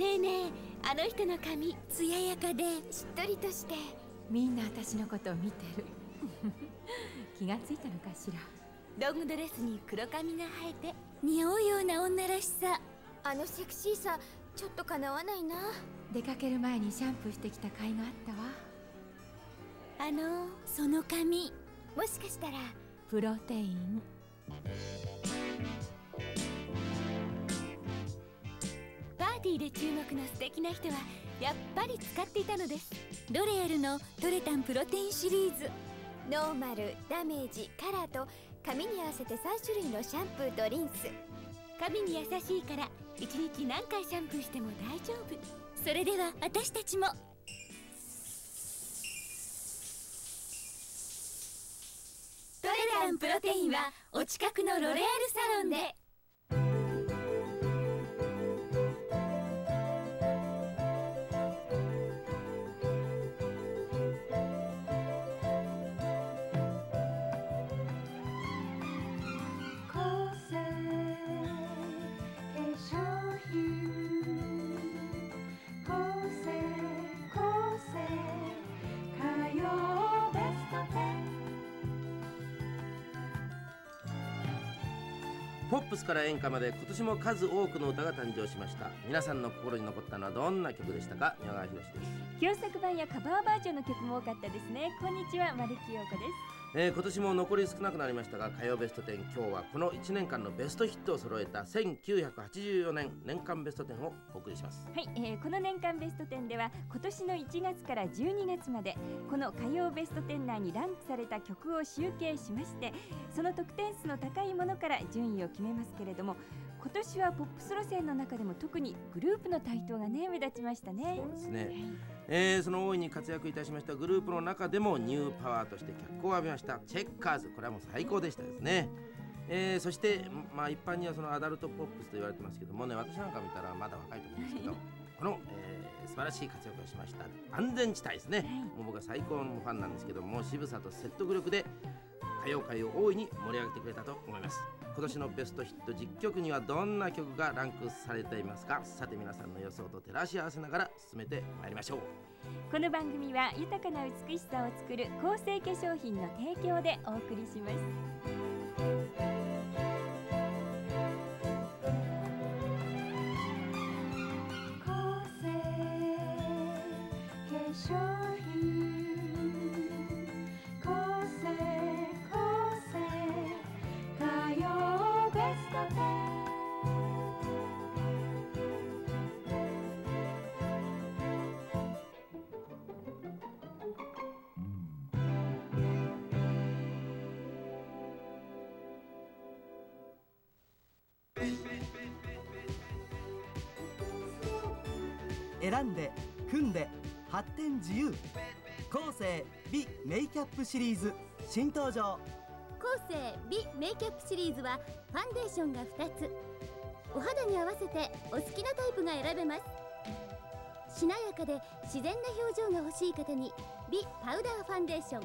ねえねえあの人の髪艶やかで。しっとりとして。みんな私のことを見てる。気がついたのかしら。ロングドレスに黒髪が生えて。似合うような女らしさ。あのセクシーさちょっとかなわないな。出かける前にシャンプーしてきた甲斐があったわ。あのその髪。もしかしたら。プロテインで注目の素敵な人はやっぱり使っていたのです。ロレアルのトレタンプロテインシリーズ。ノーマルダメージカラーと髪に合わせて3種類のシャンプーとリンス。髪に優しいから1日何回シャンプーしても大丈夫。それでは私たちも。トレランプロテインはお近くのロレアルサロンでップスから演歌まで今年も数多くの歌が誕生しました。皆さんの心に残ったのはどんな曲でしたか？宮川博です、旧作版やカバーバージョンの曲も多かったですね。こんにちは丸木陽子です。えー今年も残り少なくなりましたが歌謡ベスト10今日はこの1年間のベストヒットを揃えた1984年年間ベスト10をお送りします。はい、えーこの年間ベスト10では今年の1月から12月までこの歌謡ベスト10内にランクされた曲を集計しましてその得点数の高いものから順位を決めますけれども今年はポップス路線の中でも特にグループの台頭がね目立ちましたね。そうですね、えーその大いに活躍いたしましたグループの中でもニューパワーとして脚光を浴びました。チェッカーズこれはもう最高でしたですね。えーそして、まあ、一般にはそのアダルトポップスと言われてますけどもね私なんか見たらまだ若いと思うんですけど この、えー素晴らしい活躍をしました。安全地帯ですね、もう僕は最高のファンなんですけども渋さと説得力で歌謡界を大いに盛り上げてくれたと思います。今年のベストヒット10曲にはどんな曲がランクされていますか？さて皆さんの予想と照らし合わせながら進めてまいりましょう。この番組は豊かな美しさを作る構成化粧品の提供でお送りします。個発展自由。後世美メイキャップシリーズ。新登場。後世美メイキャップシリーズはファンデーションが2つ。お肌に合わせてお好きなタイプが選べます。しなやかで自然な表情が欲しい方に美パウダーファンデーション。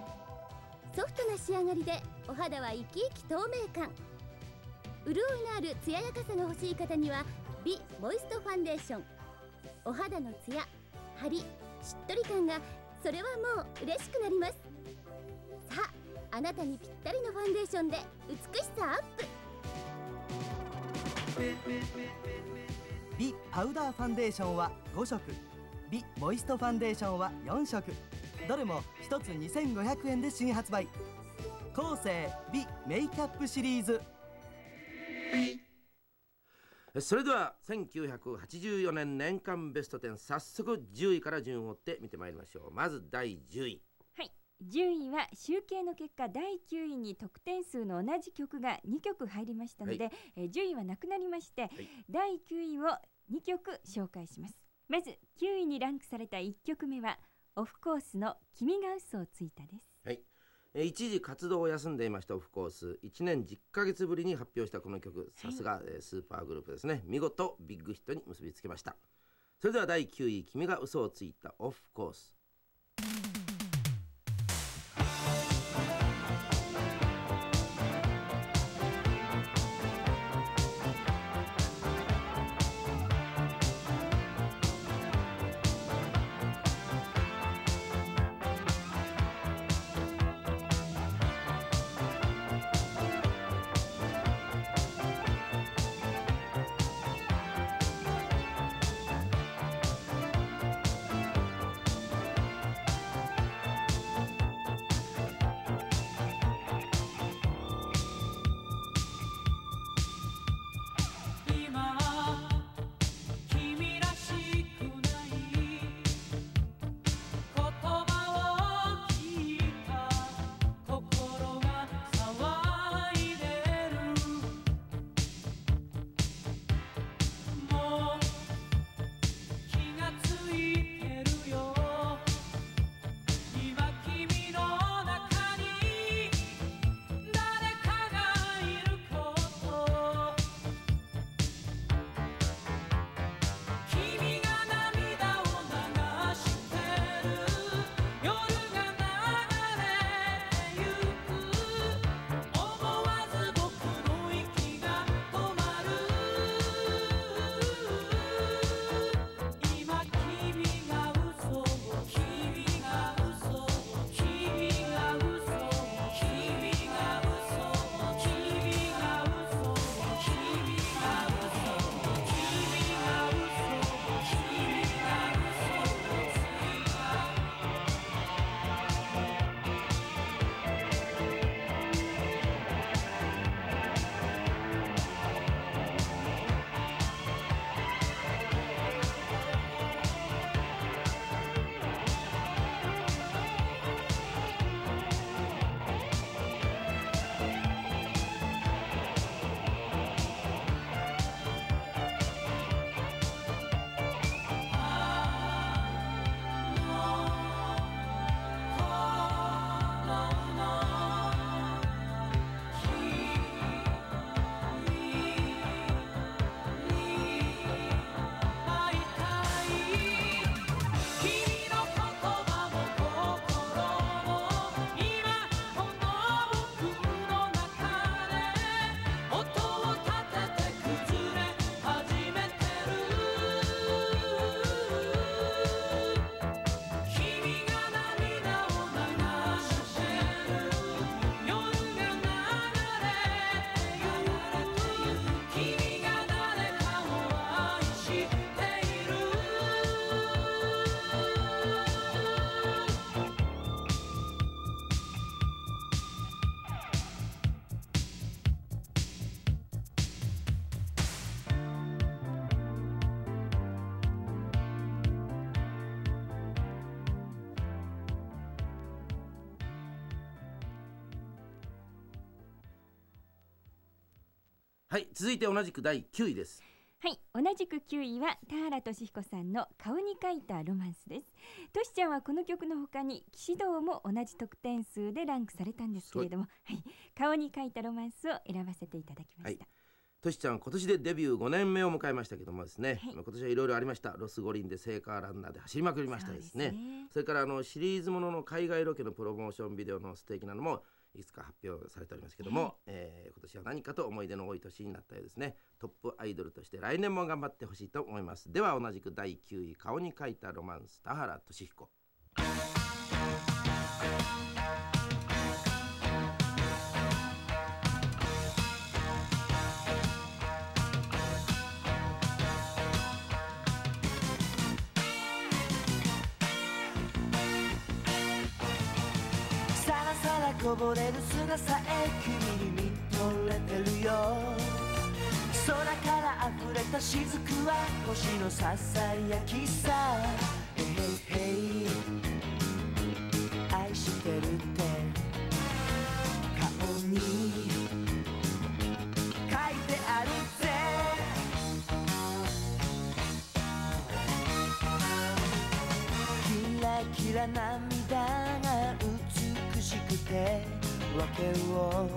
ソフトな仕上がりでお肌は生き生き透明感。潤いのある艶やかさが欲しい方には美モイストファンデーション。お肌のツヤ張りしっとり感がそれはもう嬉しくなります。さああなたにぴったりのファンデーションで美しさアップ。美パウダーファンデーションは5色。美モイストファンデーションは4色。どれも1つ2500円で新発売。後世美メイキャップシリーズ。それでは1984年年間ベスト10早速10位から順を追って見てまいりましょう。まず第10位。はい。10位は集計の結果第9位に得点数の同じ曲が2曲入りましたので、はえー10位はなくなりまして、第9位を2曲紹介します。まず9位にランクされた1曲目はオフコースの君が嘘をついたです一時活動を休んでいましたオフコース。1年10ヶ月ぶりに発表したこの曲。さすが、えースーパーグループですね。見事ビッグヒットに結びつけました。それでは第9位君が嘘をついたオフコース「はい続いて同じく第9位です。はい同じく9位は田原俊彦さんの顔に書いたロマンスです。としちゃんはこの曲の他に騎士道も同じ得点数でランクされたんですけれどもはい。顔に書いたロマンスを選ばせていただきました、としちゃん今年でデビュー5年目を迎えましたけどもですね、はい。まあ今年はいろいろありました。ロス五輪で聖火ランナーで走りまくりましたですね。ね。それからあのシリーズものの海外ロケのプロモーションビデオの素敵なのもいくつか発表されておりますけども、えー今年は何かと思い出の多い年になったようですね。トップアイドルとして来年も頑張ってほしいと思います。では同じく第9位顔に書いたロマンス田原俊彦れる砂さえ君に見とれてるよ。空から溢れた雫は星のささやきさ。へいへい愛してるって。顔に書いてあるぜ。キラキラ涙が美しくて。訳を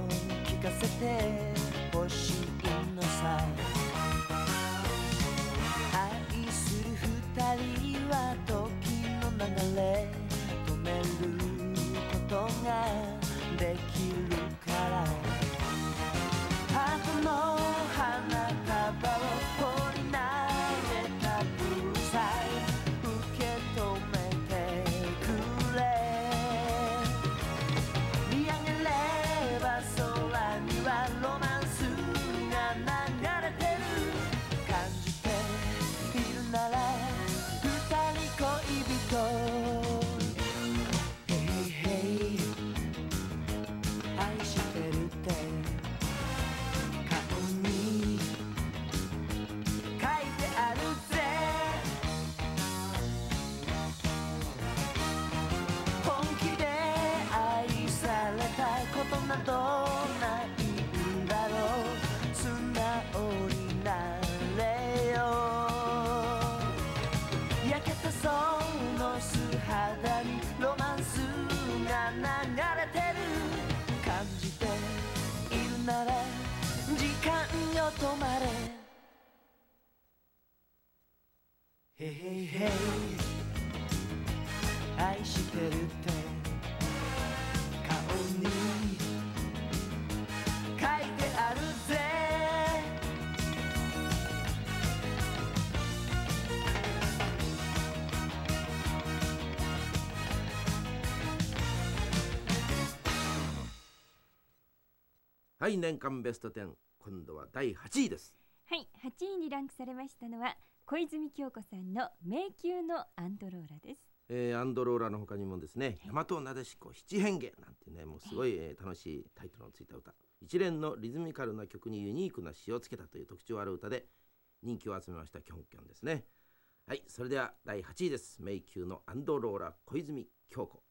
聞かせてほしいのさ愛する二人は時の流れへいへい。へい愛してるって顔に書いてあるぜ。はい年間ベスト10今度は第8位です。はい8位にランクされましたのは小泉京子さんの迷宮のアンドローラです。えーアンドローラの他にもですね「大和なでしこ七変化」なんてねもうすごい、えー楽しいタイトルのついた歌。一連のリズミカルな曲にユニークな詩をつけたという特徴ある歌で人気を集めましたキョンキョンですね。はいそれでは第8位です。迷宮のアンドローラ小泉京子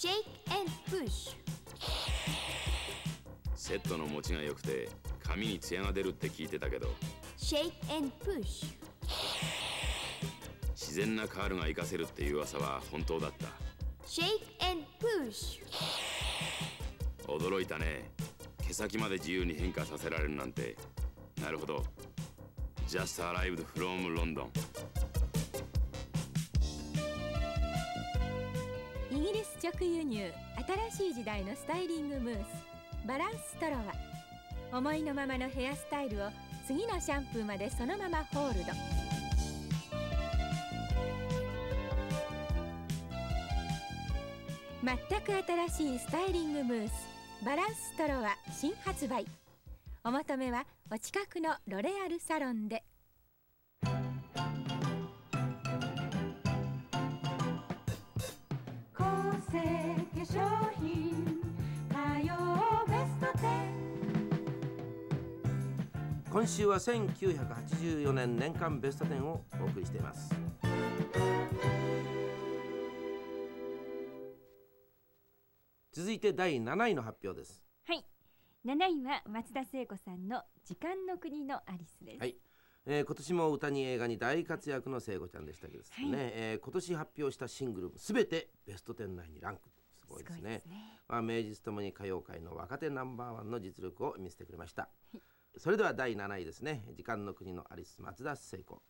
セットの持ちが良くて髪にツヤが出るって聞いてたけど。Shake and push. 自然なカールが活かせるっていう噂は本当だった。Shake and push. 驚いたね。毛先まで自由に変化させられるなんて。なるほど。Just arrived from London ギリス直輸入新しい時代のスタイリングムースバランストロワ思いのままのヘアスタイルを次のシャンプーまでそのままホールド全く新しいスタイリングムースバランストロワ新発売お求めはお近くのロレアルサロンで成化粧品火曜ベスト10今週は1984年年間ベスト10をお送りしています。続いて第7位の発表です。はい。7位は松田聖子さんの時間の国のアリスです、はい、えー今年も歌に映画に大活躍の聖子ちゃんでしたけどですね、はい。えー今年発表したシングルすべてベスト10内にランクすごいですね。ねまあ、名実ともに歌謡界の若手ナンバーワンの実力を見せてくれました、それでは第7位ですね。時間の国のアリス松田聖子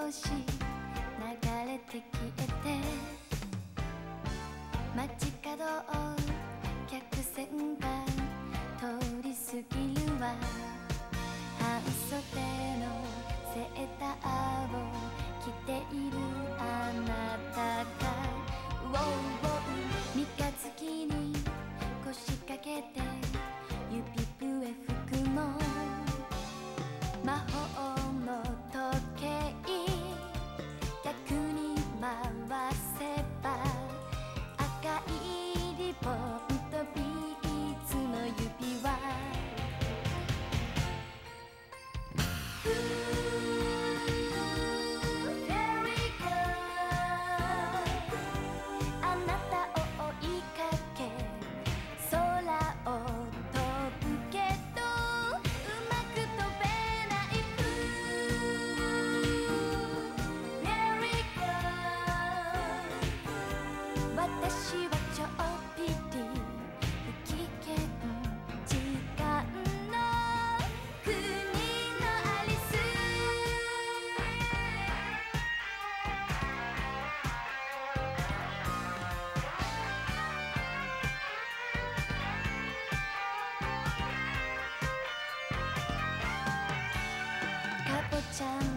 星流れて消えて街角を客船が通り過ぎるわ。半袖のセーターを着ているあなたがウォウウォウ三日月に腰掛けて指笛吹くのか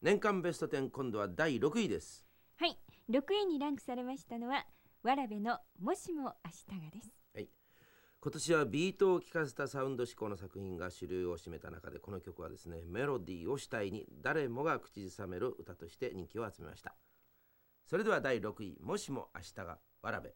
年間ベスト10今度は第6位です。はい。6位にランクされましたのはわらべのもしも明日がです。今今年はビートを聴かせたサウンド志向の作品が主流を占めた中でこの曲はですねメロディーを主体に誰もが口ずさめる歌として人気を集めました。それでは第6位「もしも明日がわらべ」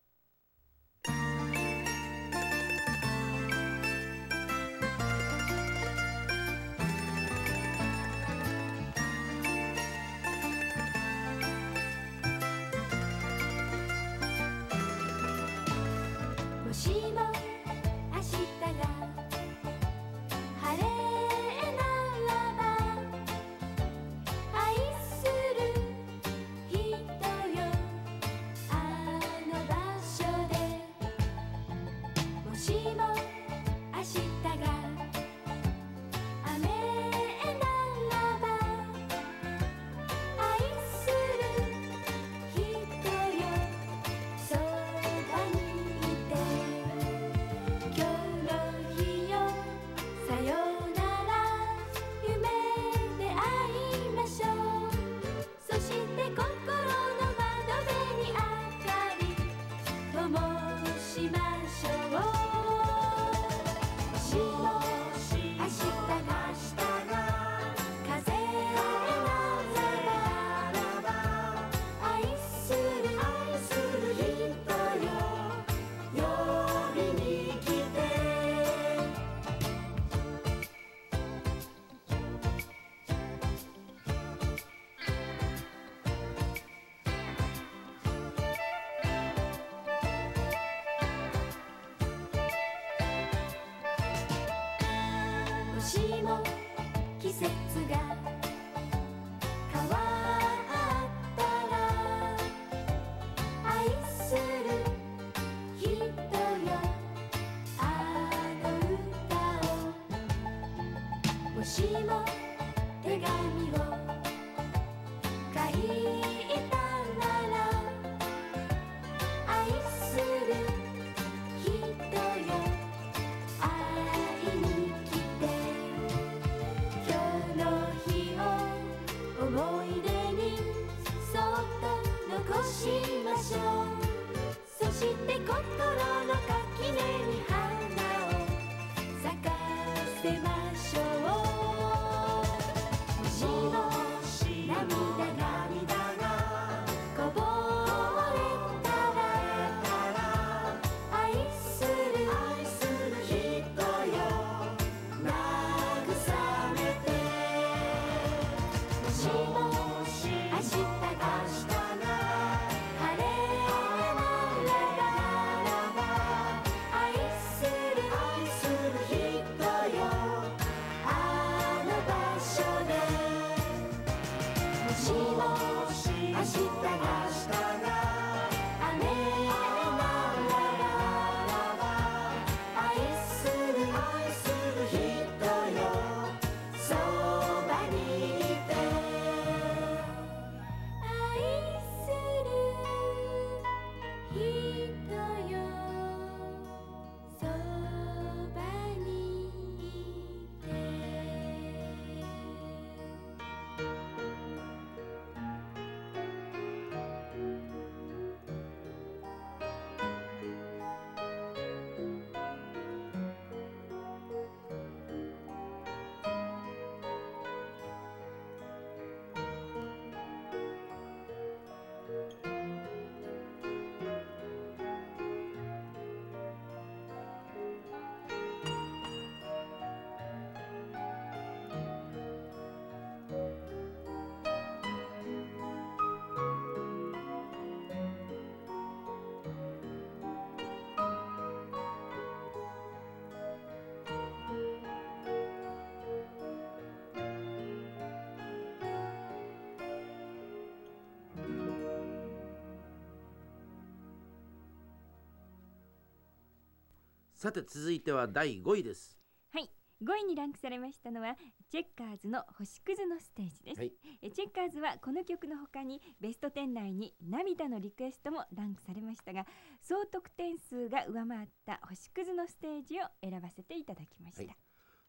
さて続いては第5位です。はい。5位にランクされましたのはチェッカーズの星屑のステージです、はい。えチェッカーズはこの曲の他にベスト10内に涙のリクエストもランクされましたが総得点数が上回った星屑のステージを選ばせていただきました、はい。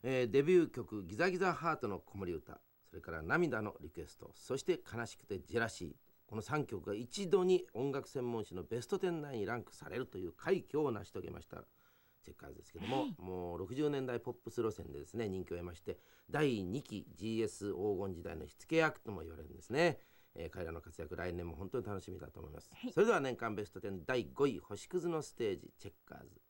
えーデビュー曲「ギザギザハートの子守歌」それから「涙のリクエスト」そして「悲しくてジェラシー」この3曲が一度に音楽専門誌のベスト10内にランクされるという快挙を成し遂げましたチェッカーズですけども、もう60年代ポップス路線でですね人気を得まして第2期 GS 黄金時代の火付け役とも言われるんですね、えー彼らの活躍来年も本当に楽しみだと思います、それでは年間ベスト10第5位星屑のステージチェッカーズ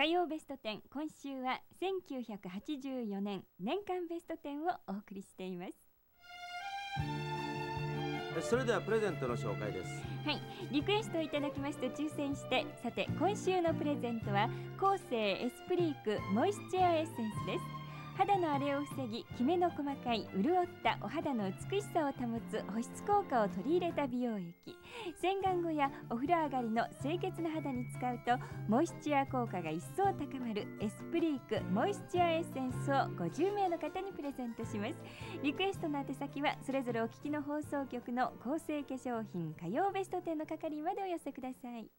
火曜ベスト10今週は1984年年間ベスト10をお送りしています。それではプレゼントの紹介です。はいリクエストをいただきますと抽選してさて今週のプレゼントは後世エスプリークモイスチェアエッセンスです。肌の荒れを防ぎきめの細かい潤ったお肌の美しさを保つ保湿効果を取り入れた美容液洗顔後やお風呂上がりの清潔な肌に使うとモイスチュア効果が一層高まるエスプリークモイスチュアエッセンスを50名の方にプレゼントします。リクエストの宛先はそれぞれお聞きの放送局のコーセー化粧品歌謡ベスト10の係までお寄せください。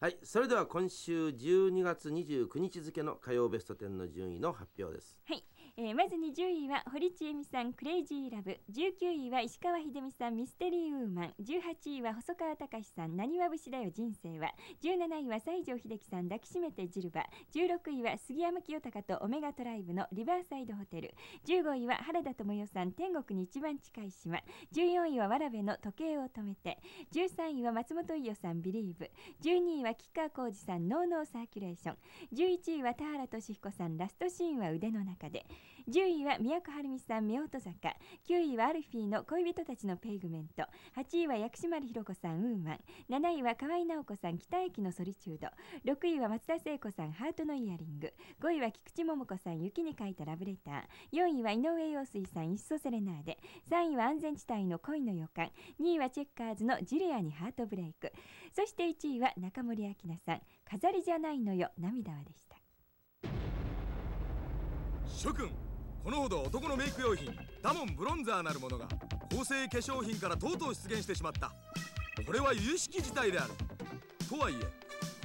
はいそれでは今週12月29日付の歌謡ベスト10の順位の発表です。はい、えーまず20位は堀ちえみさんクレイジーラブ。19位は石川秀美さんミステリーウーマン。18位は細川隆さんなにわ節だよ人生は。17位は西城秀樹さん抱きしめてジルバ。16位は杉山清貴とオメガトライブのリバーサイドホテル。15位は原田知世さん天国に一番近い島。14位はわらべの時計を止めて。13位は松本伊代さんビリーブ。12位は吉川晃司さんノーノーサーキュレーション。11位は田原俊彦さんラストシーンは腕の中で。10位は都はるみさん夫婦坂。9位はアルフィーの恋人たちのペイヴメント。8位は薬師丸ひろ子さんウーマン。7位は河合直子さん北駅のソリチュード6位は松田聖子さんハートのイヤリング。5位は菊池桃子さん雪に書いたラブレター。4位は井上陽水さんいっそセレナーデ。3位は安全地帯の恋の予感。2位はチェッカーズのジュリアにハートブレイク。そして1位は中森明菜さん飾りじゃないのよ涙はでした。諸君このほど男のメイク用品ダモンブロンザーなるものが構成化粧品からとうとう出現してしまった。これは由々しき事態である。とはいえ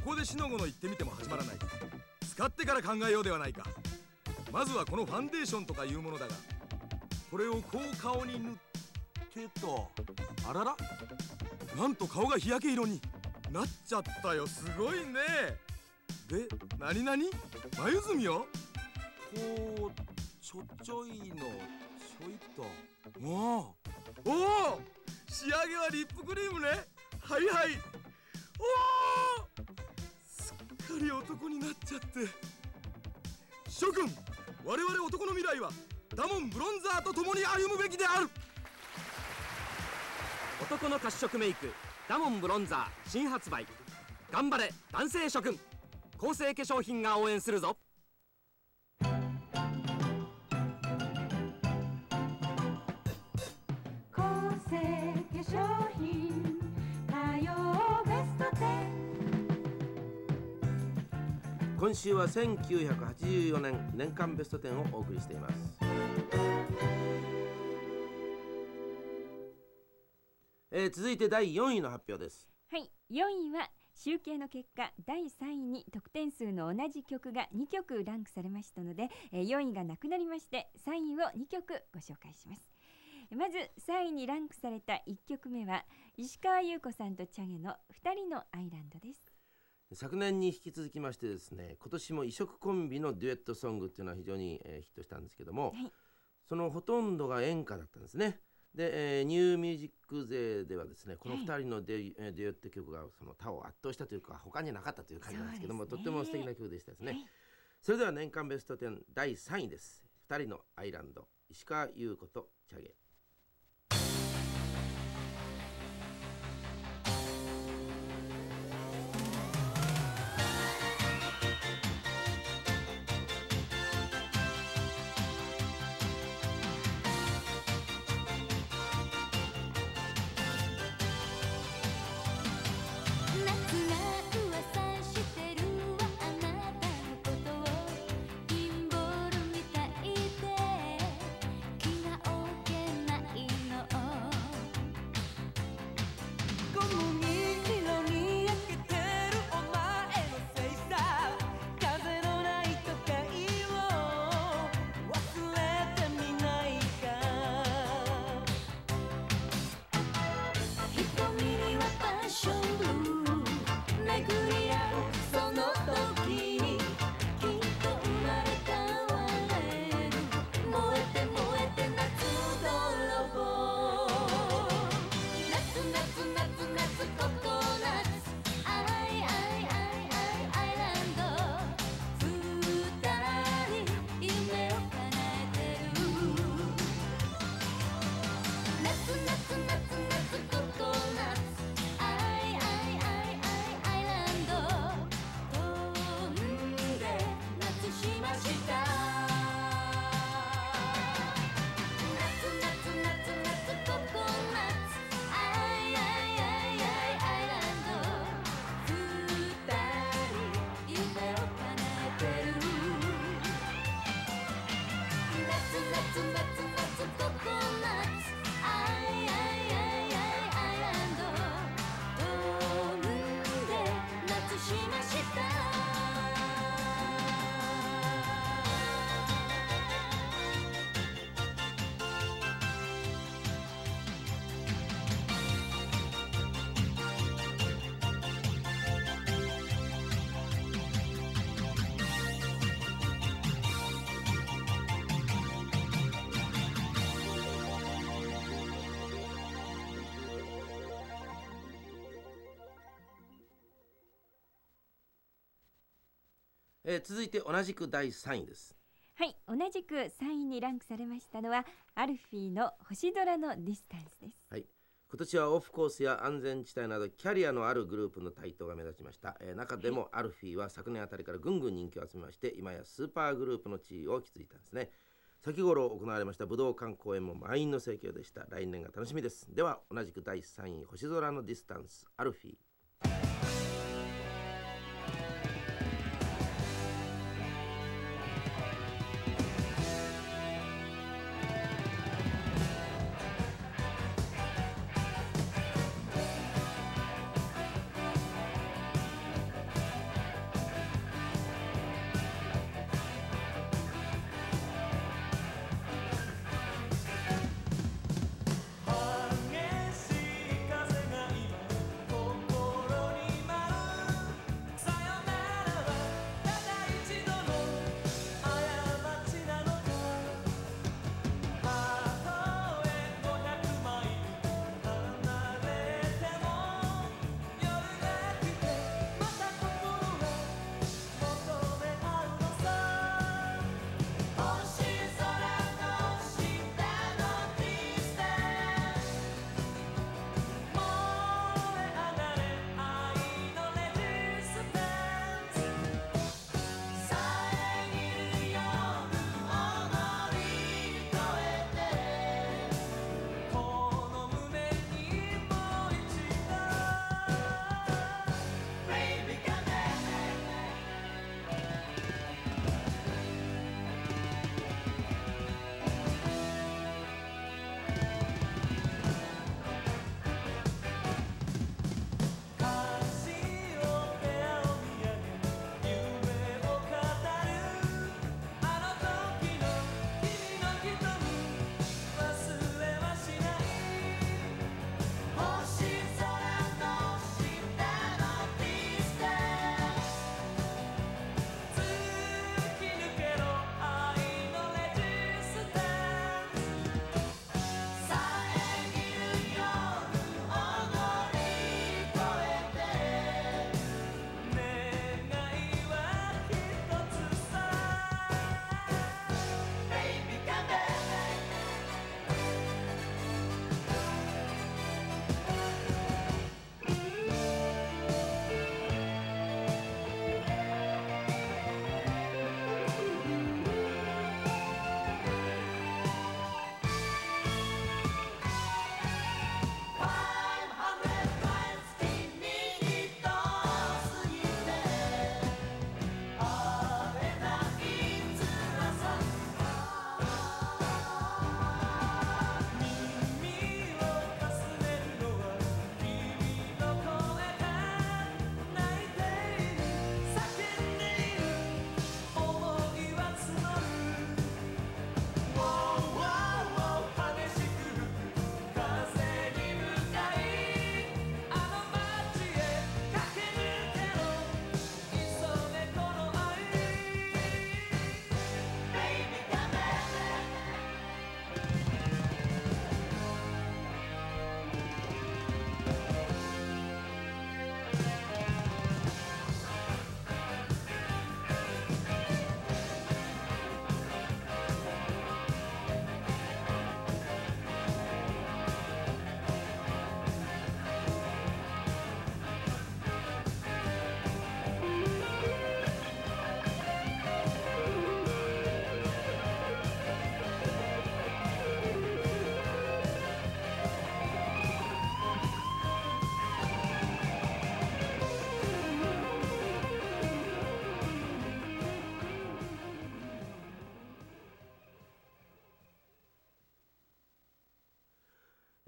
ここでしのごの言ってみても始まらない。使ってから考えようではないか。まずはこのファンデーションとかいうものだが。これをこう顔に塗ってと。あらら。なんと顔が日焼け色に。なっちゃったよ。すごいね。で何々？眉墨を？こうちょちょいのちょいと。おおおお。仕上げはリップクリームね。はいはい。おお。すっかり男になっちゃって。諸君我々男の未来はダモンブロンザーと共に歩むべきである。男の褐色メイクダモンブロンザー新発売。頑張れ男性諸君。構成化粧品が応援するぞ。化粧品火曜ベスト10今週は1984年年間ベスト10をお送りしています。えー続いて第4位の発表です。はい。4位は集計の結果第3位に得点数の同じ曲が2曲ランクされましたので、えー4位がなくなりまして3位を2曲ご紹介します。まず3位にランクされた1曲目は石川優子さんとチャゲの2人のアイランドです。昨年に引き続きましてですね今年も異色コンビのデュエットソングっていうのは非常に、えーヒットしたんですけども、はい。そのほとんどが演歌だったんですね。で、えーニューミュージック勢ではですねこの2人のデ,、えーデュエット曲がその他を圧倒したというか他になかったという感じなんですけども、ね。とっても素敵な曲でしたですね、はい。それでは年間ベスト10第3位です。2人のアイランド石川優子とチャゲえー続いて同じく第3位です。はい同じく3位にランクされましたのはアルフィーの星空のディスタンスです。はい。今年はオフコースや安全地帯などキャリアのあるグループの台頭が目立ちました、えー中でもアルフィーは昨年あたりからぐんぐん人気を集めまして今やスーパーグループの地位を築いたんですね。先頃行われました武道館公演も満員の盛況でした。来年が楽しみです。では同じく第3位星空のディスタンスアルフィー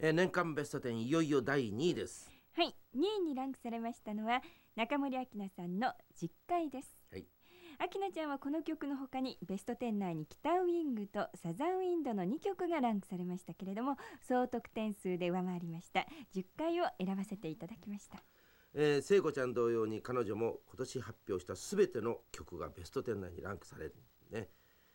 えー年間ベスト10いよいよ第2位です。はい2位にランクされましたのは中森明菜さんの実会です。はい。明菜ちゃんはこの曲の他にベスト10内に北ウィングとサザンウィンドの2曲がランクされましたけれども総得点数で上回りました。10回を選ばせていただきました。えー聖子ちゃん同様に彼女も今年発表したすべての曲がベスト10内にランクされるね、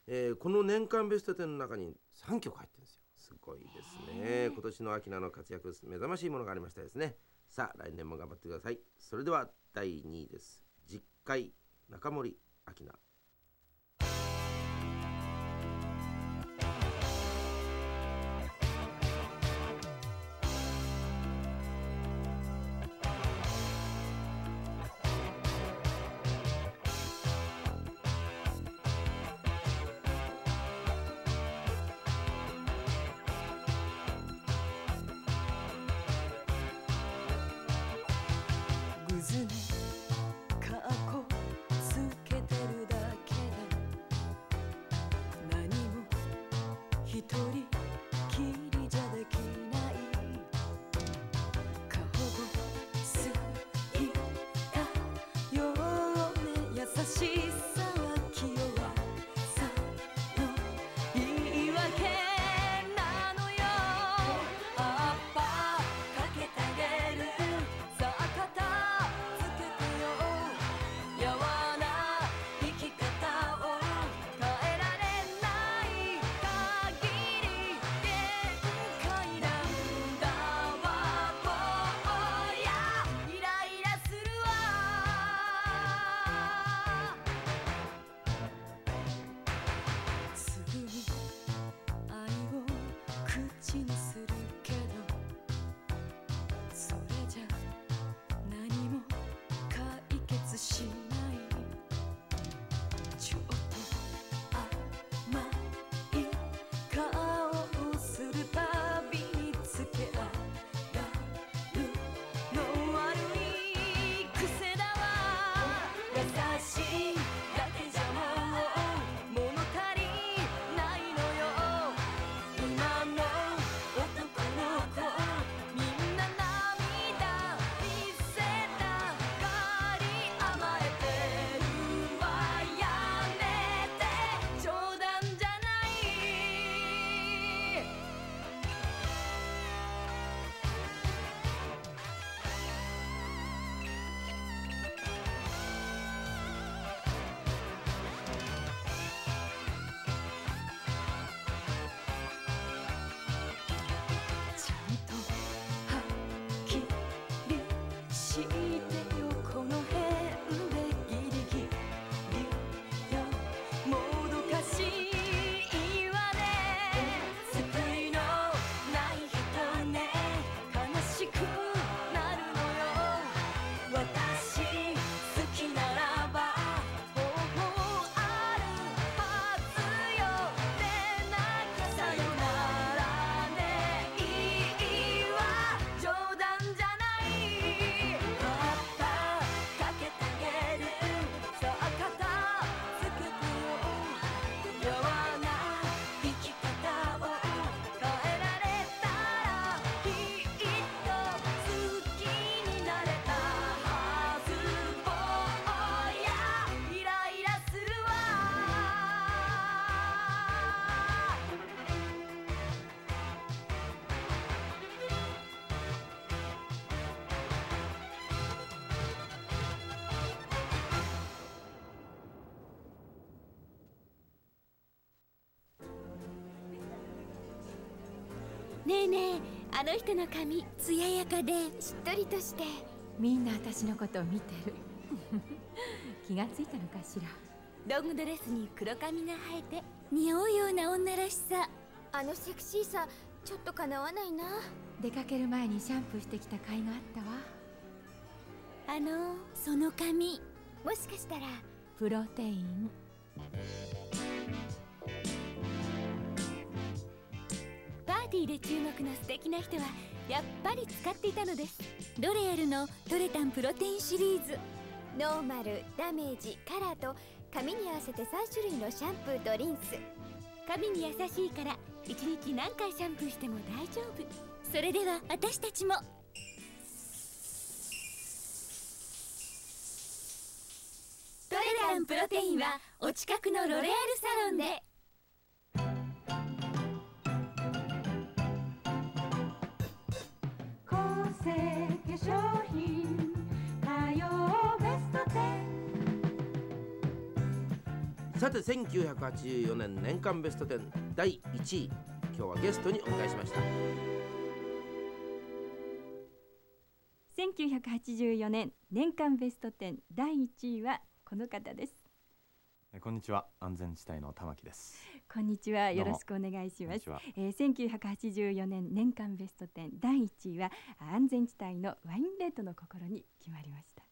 えーこの年間ベスト10の中に3曲入ってるんですよすごいですね。今年の秋菜の活躍目覚ましいものがありましたですね。さあ来年も頑張ってください。それでは第2位です。実会中森明菜よねえねえあの人の髪艶やかで。しっとりとして。みんな私のことを見てる。気がついたのかしら。ロングドレスに黒髪が生えて。似合うような女らしさ。あのセクシーさちょっとかなわないな。出かける前にシャンプーしてきた甲斐があったわ。あのその髪。もしかしたら。プロテインで注目の素敵な人はやっぱり使っていたのです。ロレアルのトレタンプロテインシリーズ。ノーマルダメージカラーと髪に合わせて3種類のシャンプーとリンス。髪に優しいから1日何回シャンプーしても大丈夫。それでは私たちも。トレランプロテインはお近くのロレアルサロンで。て1984年年間ベスト10第1位。今日はゲストにお迎えしました。1984年年間ベスト10第1位はこの方です。えこんにちは。安全地帯の玉木です。こんにちは。よろしくお願いします。えー、1984年年間ベスト10第1位は安全地帯のワインレッドの心に決まりました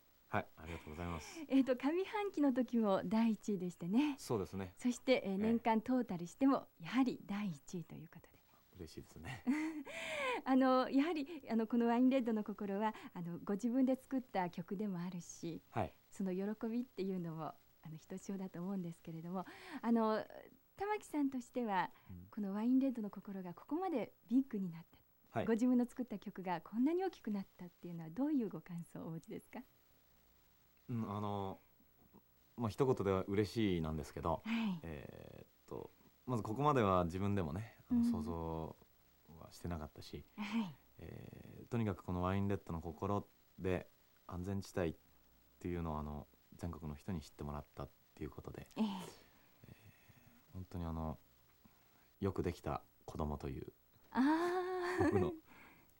とうございます。えっ、と上半期の時も第1位でしてね。そうですね。そして、えー年間トータルしてもやはり第1位ということで。嬉しいですね。あのやはりあのこのワインレッドの心はあのご自分で作った曲でもあるし、はい。その喜びっていうのもあのひとしおだと思うんですけれどもあの玉木さんとしては、このワインレッドの心がここまでビッグになった、はい。ご自分の作った曲がこんなに大きくなったっていうのはどういうご感想をお持ちですか？うんあのまあ一言では嬉しいなんですけど、はい。えーっとまずここまでは自分でもねあのうん。想像はしてなかったし、はい。えーとにかくこのワインレッドの心で安全地帯っていうのをあの全国の人に知ってもらったっていうことで、ええ。本当にあのよくできた子供という僕の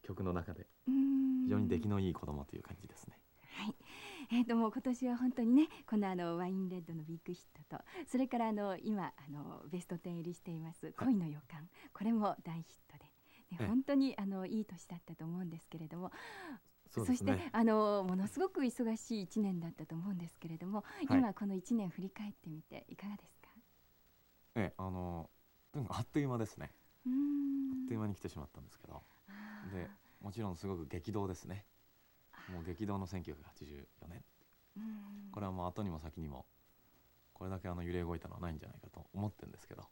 曲の中でうん。非常に出来のいい子供という感じですね。はい、えー、ともう今年は本当にねこのあのワインレッドのビッグヒットとそれからあの今あのベスト10入りしています恋の予感、これも大ヒットで、ねええ。本当にあのいい年だったと思うんですけれどもそね。してあのものすごく忙しい1年だったと思うんですけれども、はい。今この1年振り返ってみていかがですか？ええあのあっという間ですね。あっという間に来てしまったんですけど。でもちろんすごく激動ですねもう激動の1984年。うん。これはもう後にも先にもこれだけあの揺れ動いたのはないんじゃないかと思ってるんですけど。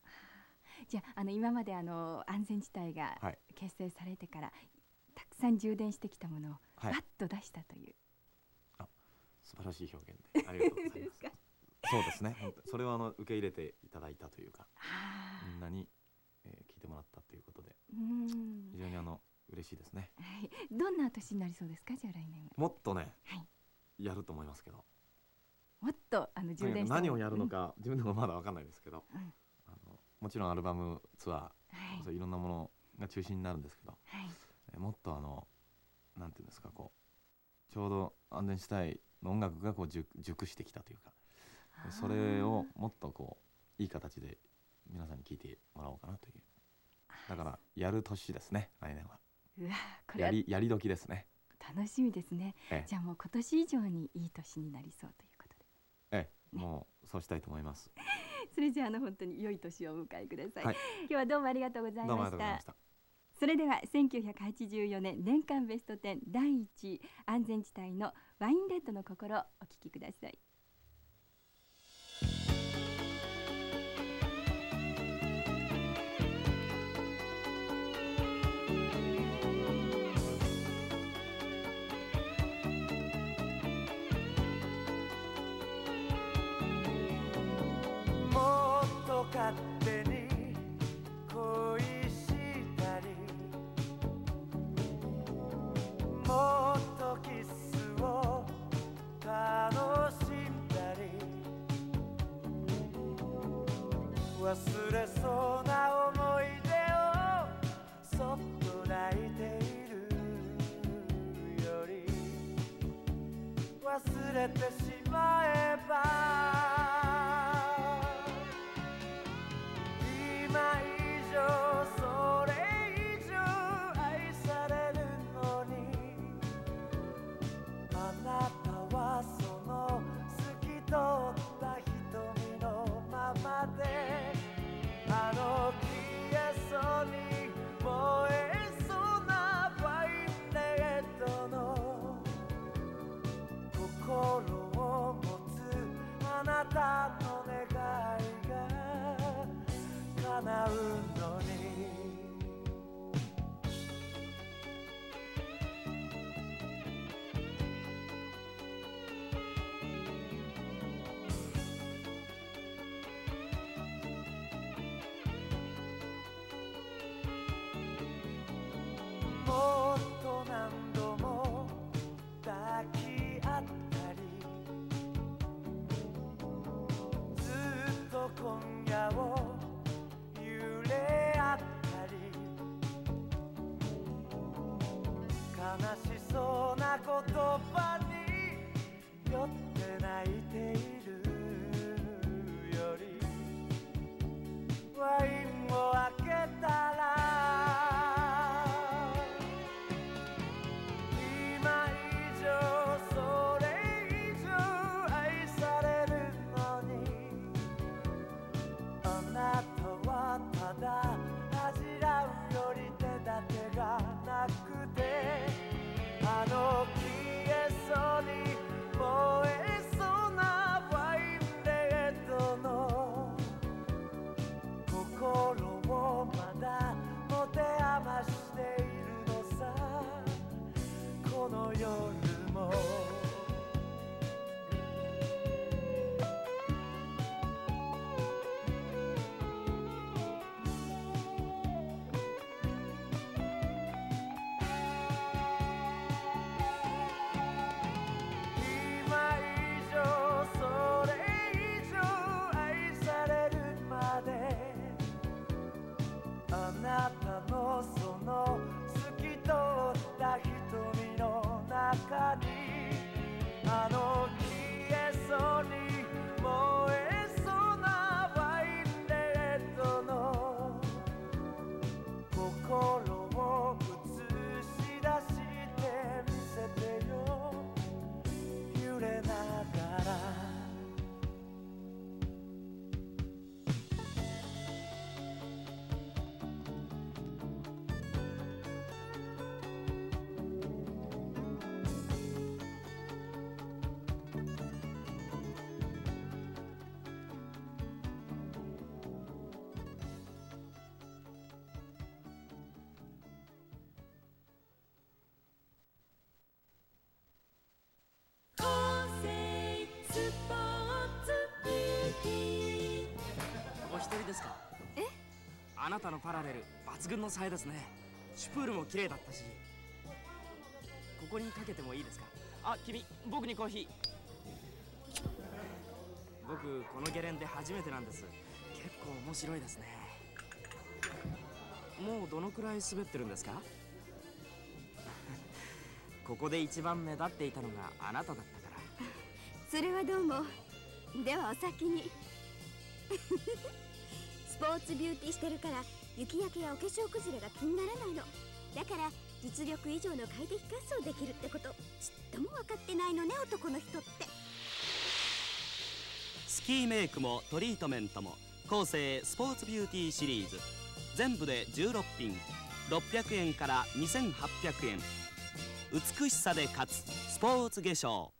じゃああの今まであの安全地帯がはい。結成されてから、たくさん充電してきたものをはい。バッと出したという、素晴らしい表現でありがとうございます。そうですね。それはあの受け入れていただいたというかみんなに、えー聞いてもらったということで。うん。非常にあの嬉しいですね。はい、どんな年になりそうですか？じゃあ来年は。もっとね、はい。やると思いますけど。もっとあの充電何をやるのか、自分でもまだ分かんないですけど、うん。あのもちろんアルバムツアー、はい。そういろんなものが中心になるんですけど、はい。えーもっとあのなんていうんですかこうちょうど安全地帯の音楽がこう熟熟してきたというか。それをもっとこういい形で皆さんに聞いてもらおうかなという。だからやる年ですね来年はうわこれはやりやり時ですね。楽しみですね、ええ。じゃあもう今年以上にいい年になりそうということで。ええもうそうしたいと思います。それじゃああの本当に良い年をお迎えください、はい。今日はどうもありがとうございどうもあましたりがとうございました。それでは1984年年間ベスト10第1位安全地帯のワインレッドの心お聞きください勝手に恋したりもっとキスを楽しんだり忘れそうな思い出をそっと泣いているより忘れてしまえばお一人ですか？え？あなたのパラレル抜群のさえですね。シュプールも綺麗だったし。ここにかけてもいいですか？あ君僕にコーヒー。僕このゲレンデ初めてなんです。結構面白いですね。もうどのくらい滑ってるんですか？ここで一番目立っていたのがあなただったから。それはどうも。ではお先にスポーツビューティーしてるから雪焼けやお化粧崩れが気にならないの。だから実力以上の快適滑走できるってことちっとも分かってないのね男の人って。スキーメイクもトリートメントも後世スポーツビューティーシリーズ。全部で16品600円から2800円美しさで勝つスポーツ化粧。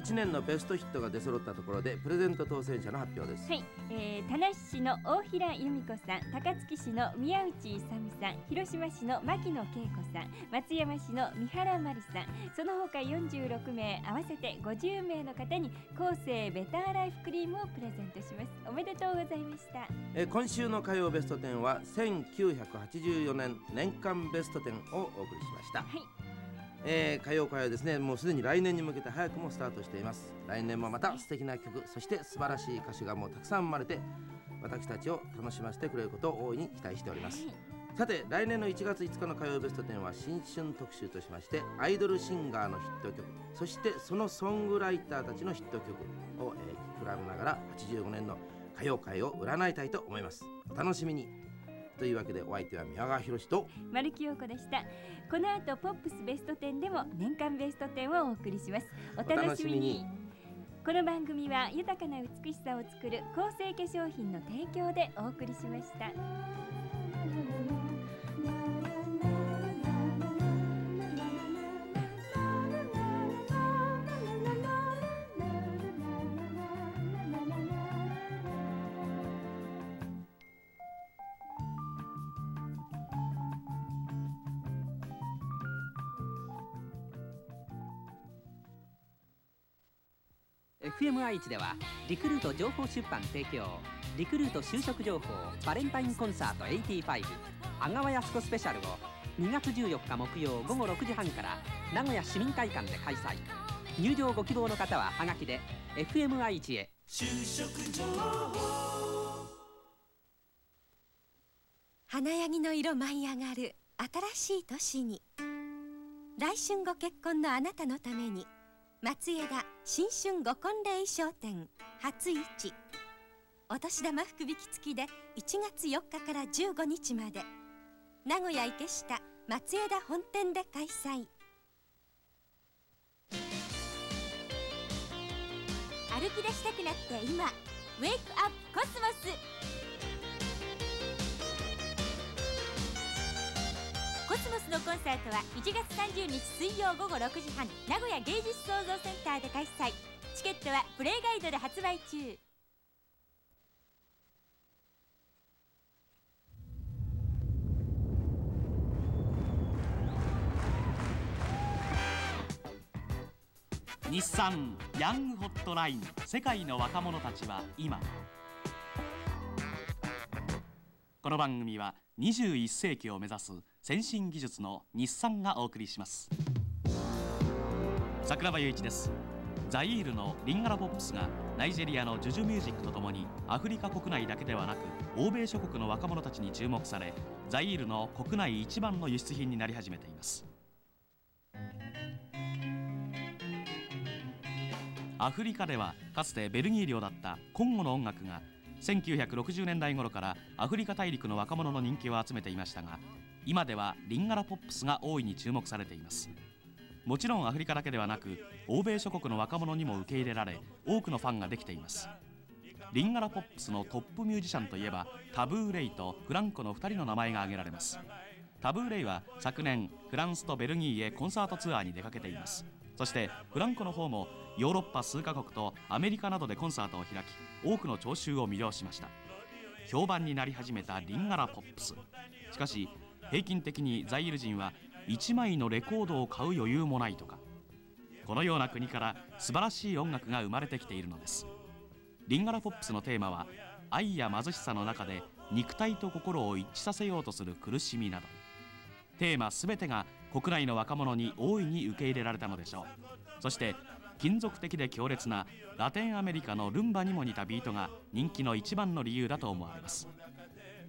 1年のベストヒットが出揃ったところでプレゼント当選者の発表です、はい、えー、田無市の大平由美子さん高槻市の宮内勇さん広島市の牧野恵子さん松山市の三原真理さんその他46名合わせて50名の方に後世ベターライフクリームをプレゼントします。おめでとうございました。えー今週の火曜ベスト10は1984年年間ベスト10をお送りしました、えー火曜会はですね。もうすでに来年に向けて早くもスタートしています。来年もまた素敵な曲そして素晴らしい歌手がもうたくさん生まれて私たちを楽しませてくれることを大いに期待しております。さて来年の1月5日の火曜ベスト10は新春特集としましてアイドルシンガーのヒット曲そしてそのソングライターたちのヒット曲を、えー比べながら85年の歌謡界を占いたいと思います。お楽しみにというわけでお相手は宮川博と丸木陽子でした。この後ポップスベスト10でも年間ベスト10をお送りします。お楽しみに。この番組は豊かな美しさを作る構成化粧品の提供でお送りしました「FMI1」ではリクルート情報出版提供リクルート就職情報バレンタインコンサート85阿川靖子スペシャルを2月14日木曜午後6時半から名古屋市民会館で開催。入場ご希望の方はハガキで FMI1 へ。就職情報。花ヤギの色舞い上がる新しい年に。来春ご結婚のあなたのために。松枝新春ご婚礼商店初市。お年玉福引き付きで1月4日から15日まで。名古屋池下松枝本店で開催。歩き出したくなって今ウェイクアップコスモスコスモスのコンサートは1月30日水曜午後6時半名古屋芸術創造センターで開催。チケットはプレイガイドで発売中。日産ヤングホットライン世界の若者たちは今。この番組は21世紀を目指す先進技術の日産がお送りします。桜庭雄一です。ザイールのリンガラポップスがナイジェリアのジュジュミュージックとともにアフリカ国内だけではなく欧米諸国の若者たちに注目されザイールの国内一番の輸出品になり始めています。アフリカではかつてベルギー領だったコンゴの音楽が1960年代頃からアフリカ大陸の若者の人気を集めていましたが今ではリンガラポップスが大いに注目されています。もちろんアフリカだけではなく欧米諸国の若者にも受け入れられ多くのファンができています。リンガラポップスのトップミュージシャンといえばタブーレイとフランコの2人の名前が挙げられます。タブーレイは昨年フランスとベルギーへコンサートツアーに出かけています。そしてフランコの方もヨーロッパ数カ国とアメリカなどでコンサートを開き多くの聴衆を魅了しました。評判になり始めたリンガラポップス。しかし平均的にザイール人は1枚のレコードを買う余裕もないとかこのような国から素晴らしい音楽が生まれてきているのです。リンガラポップスのテーマは愛や貧しさの中で肉体と心を一致させようとする苦しみなど。テーマ全てが国内の若者に大いに受け入れられたのでしょう。そして金属的で強烈なラテンアメリカのルンバにも似たビートが人気の一番の理由だと思われます。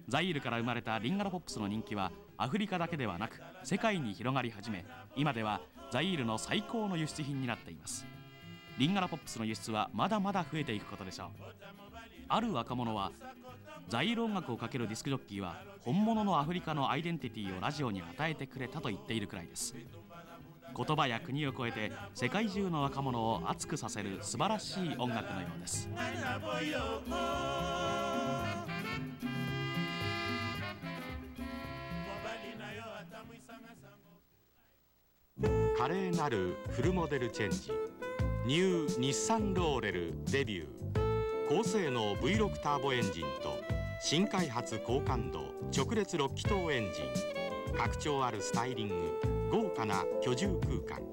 ザイールから生まれたリンガラポップスの人気はアフリカだけではなく世界に広がり始め今ではザイールの最高の輸出品になっています。リンガラポップスの輸出はまだまだ増えていくことでしょう。ある若者はザイール音楽をかけるディスクジョッキーは本物のアフリカのアイデンティティをラジオに与えてくれたと言っているくらいです。言葉や国を超えて世界中の若者を熱くさせる素晴らしい音楽のようです。華麗なるフルモデルチェンジ。ニュー日産ローレルデビュー。高性能 V6 ターボエンジンと新開発高感度直列6気筒エンジン。格調あるスタイリング。豪華な居住空間。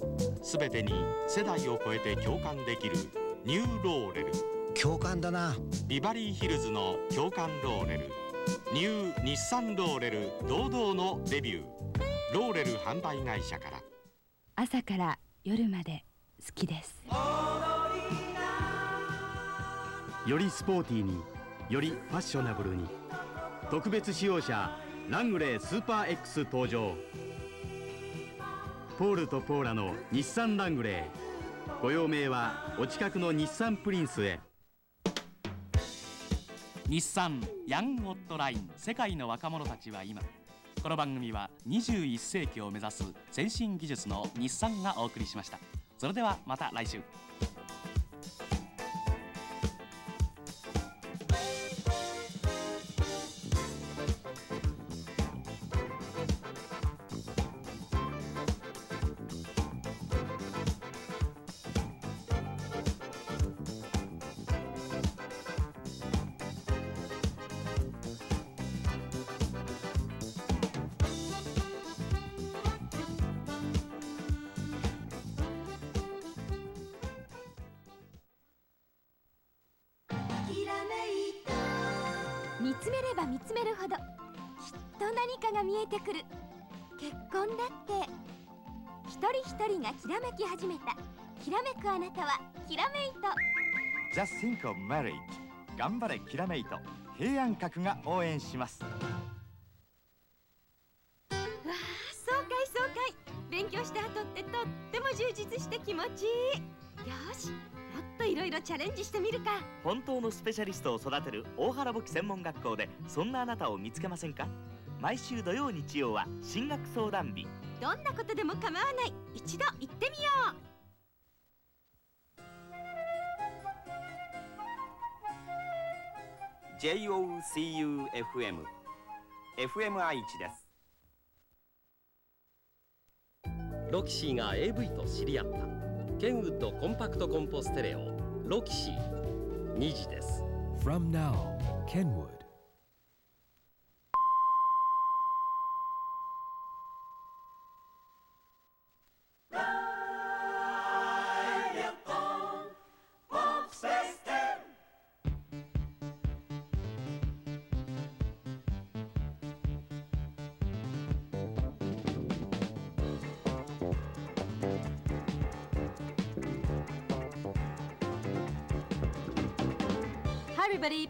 すべてに世代を超えて共感できるニューローレル。共感だな。ビバリーヒルズの共感ローレル。ニュー日産ローレル堂々のデビュー。ローレル販売会社から朝から夜まで好きです。よりスポーティーによりファッショナブルに特別仕様車ラングレースーパー X 登場。ポールとポーラの日産ラングレーご用命はお近くの日産プリンスへ。日産ヤングホットライン世界の若者たちは今この番組は21世紀を目指す先進技術の日産がお送りしました。それではまた来週。てくる。結婚だって。一人一人がきらめき始めた。きらめくあなたはきらめいと。Just think of marriage. 頑張れきらめいと。平安閣が応援します。わあ爽快爽快。勉強した後ってとっても充実して気持ちいい。よしもっといろいろチャレンジしてみるか。本当のスペシャリストを育てる大原簿記専門学校でそんなあなたを見つけませんか？毎週土曜日曜は進学相談日。どんなことでも構わない。一度行ってみよう。JOCUFM FM 愛知です。ロキシーが AV と知り合った。ケンウッドコンパクトコンポステレオロキシー。2時です。From now, Kenwood.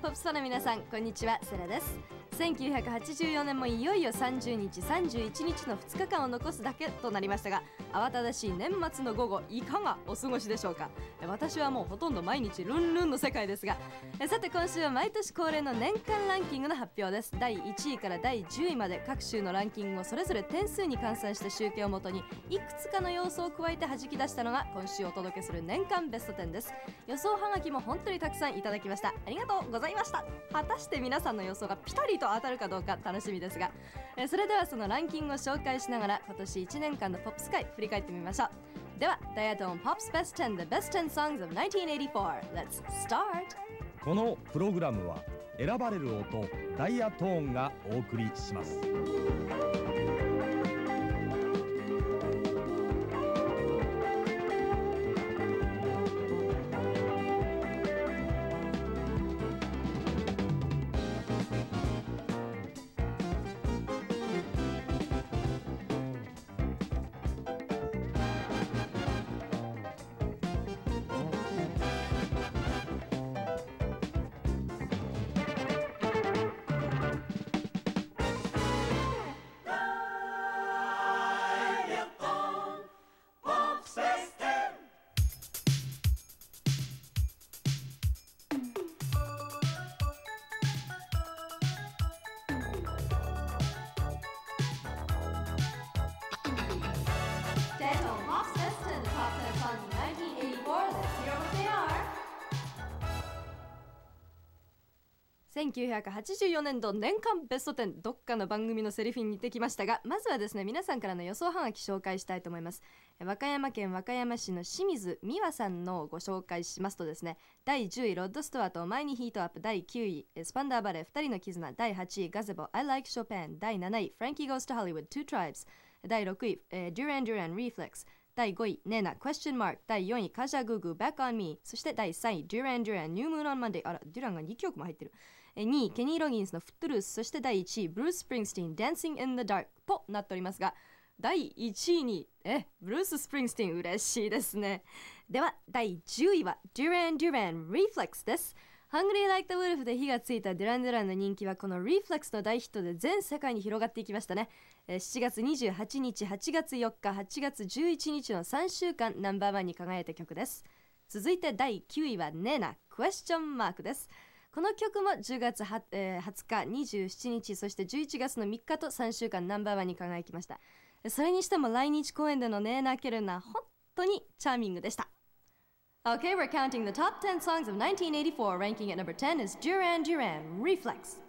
ポップスの皆さん、こんにちは、セラです。1984年もいよいよ30日、31日の2日間を残すだけとなりましたが、慌ただしい年末の午後、いかがお過ごしでしょうか？私はもうほとんど毎日ルンルンの世界ですが、さて今週は毎年恒例の年間ランキングの発表です。第1位から第10位まで各週のランキングをそれぞれ点数に換算した集計をもとに、いくつかの要素を加えて弾き出したのが今週お届けする年間ベスト10です。予想はがきも本当にたくさんいただきました。ありがとうございました。果たして皆さんの予想がピタリと当たるかどうか楽しみですが、えそれではそのランキングを紹介しながら今年1年間のポップス界振り返ってみましょう。では、ダイアトンポップスベスト10 The Best 10 Songs of 1984 Let's start! このプログラムは選ばれる音ダイヤトーンがお送りします1984年度年間ベスト10どっかの番組のセリフに似てきましたがまずはですね皆さんからの予想はがき紹介したいと思います。和歌山県和歌山市の清水美和さんのご紹介しますとですね第10位ロッドストアと前にヒートアップ第9位スパンダーバレー2人の絆第8位ガゼボ I like Chopin 第7位 Frankie Goes to Hollywood to tribes 第6位、えー、Duran Duran Reflex 第5位、ネナ、Question Mark 第4位、カジャグーグー、Back on Me そして第3位、Duran Duran、New Moon on Monday あら、デュランが2曲も入ってる。2位、ケニー・ロギンスの Footloose そして第1位、ブルース・スプリングスティン、Dancing in the Dark となっておりますが第1位に、え、ブルース・スプリングスティン嬉しいですねでは、第10位は Duran Duran Reflex ですハングリー・ライク・ the Wolf で火がついたデュラン・デュランの人気はこの Reflex の大ヒットで全世界に広がっていきましたね。えー7月28日、8月4日、8月11日の3週間ナンバーワンに輝いた曲です。続いて第9位は Nena Question Mark です。この曲も10月は、えー20日、27日、そして11月の3日と3週間ナンバーワンに輝きました。それにしても来日公演でのネーナ・ケルナ、本当にチャーミングでした。Okay, we're counting the top 10 songs of 1984. Ranking at number 10 is Duran Duran Reflex.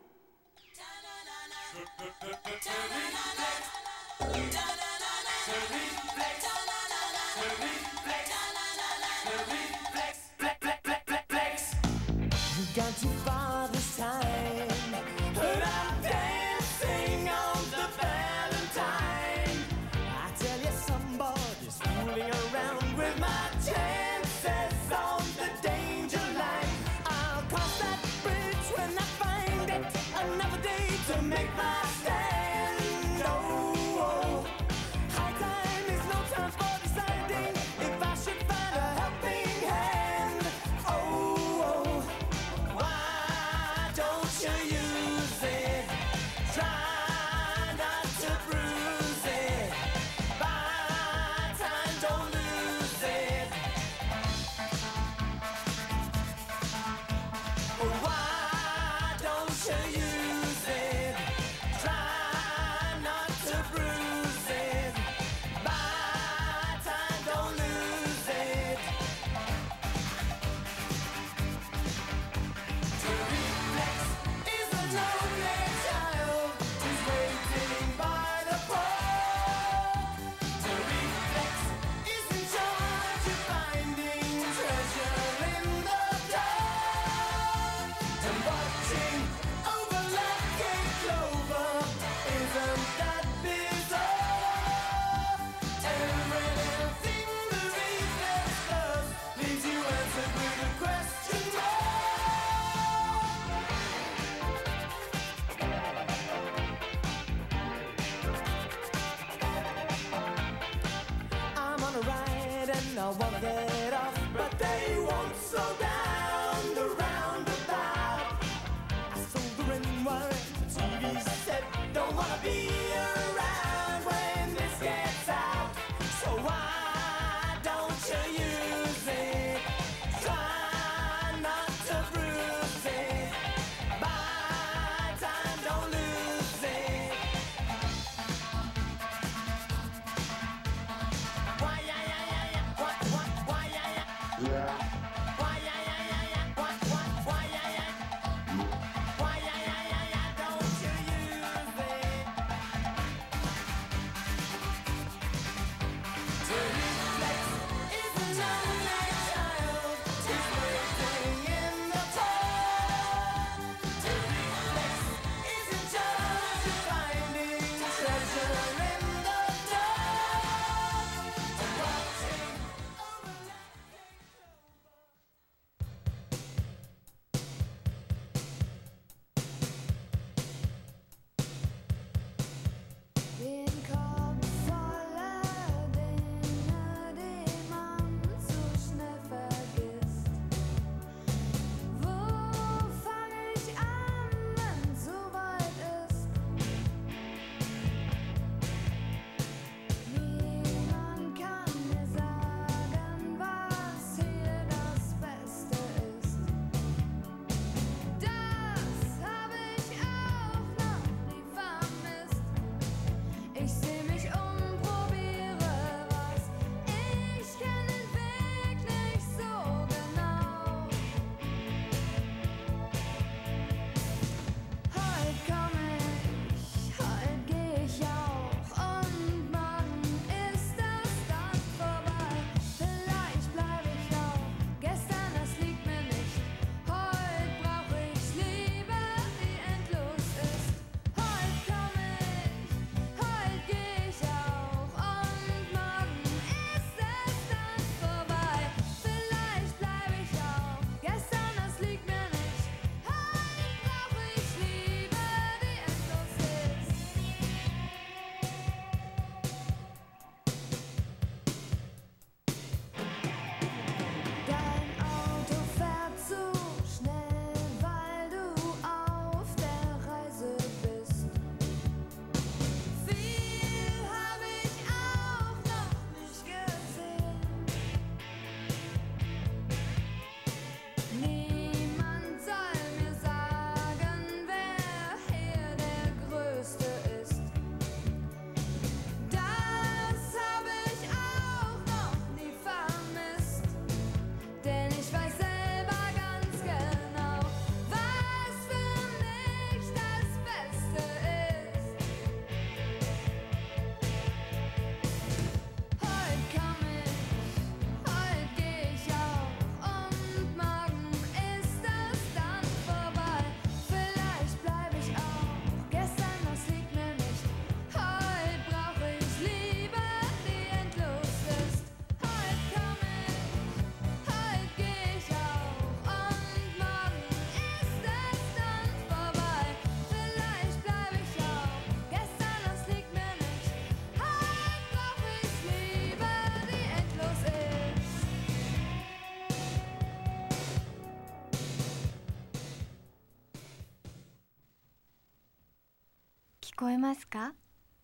か？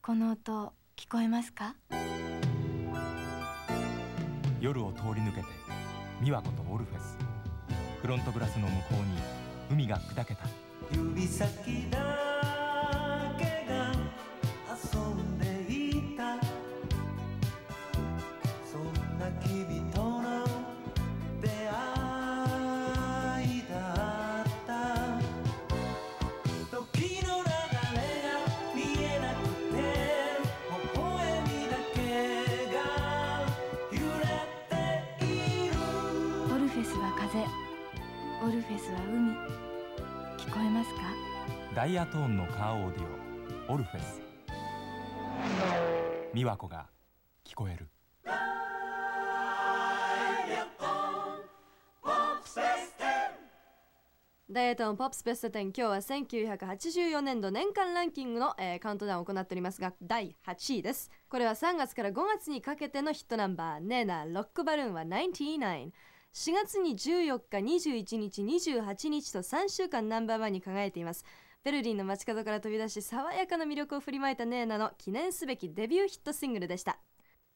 この音聞こえますか？夜を通り抜けて美和子とオルフェス。フロントグラスの向こうに海が砕けた。指先だダイヤトーンのカーオーディオオルフェス。美和子が聞こえる。ダイエットのポップスベスト10今日は1984年度年間ランキングの、えーカウントダウンを行っておりますが第8位です。これは3月から5月にかけてのヒットナンバー「ネーナロックバルーン」は99 4月に14日21日28日と3週間ナンバーワンに輝いています。ベルリンの街角から飛び出し爽やかな魅力を振りまいたネーナの記念すべきデビューヒットシングルでした。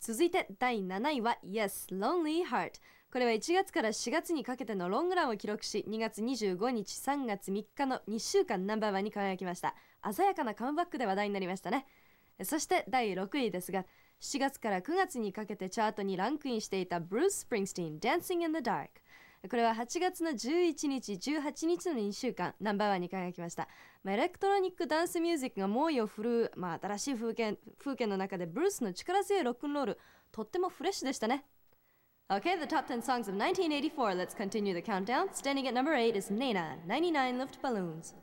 続いて第7位は Yes Lonely Heart これは1月から4月にかけてのロングランを記録し2月25日3月3日の2週間ナンバーワンに輝きました。鮮やかなカムバックで話題になりましたね。そして第6位ですが7月から9月にかけてチャートにランクインしていたブルース・スプリングスティン Dancing in the Dark これは8月の11日18日の2週間ナンバーワンに輝きました、まあ、エレクトロニックダンスミュージックが猛威を振るう、まあ、新しい風景風景の中でブルースの力強いロックンロールとってもフレッシュでしたね Okay, the top 10 songs of 1984. Let's continue the countdown. Standing at number 8 is Nena, 99 Lift Balloons.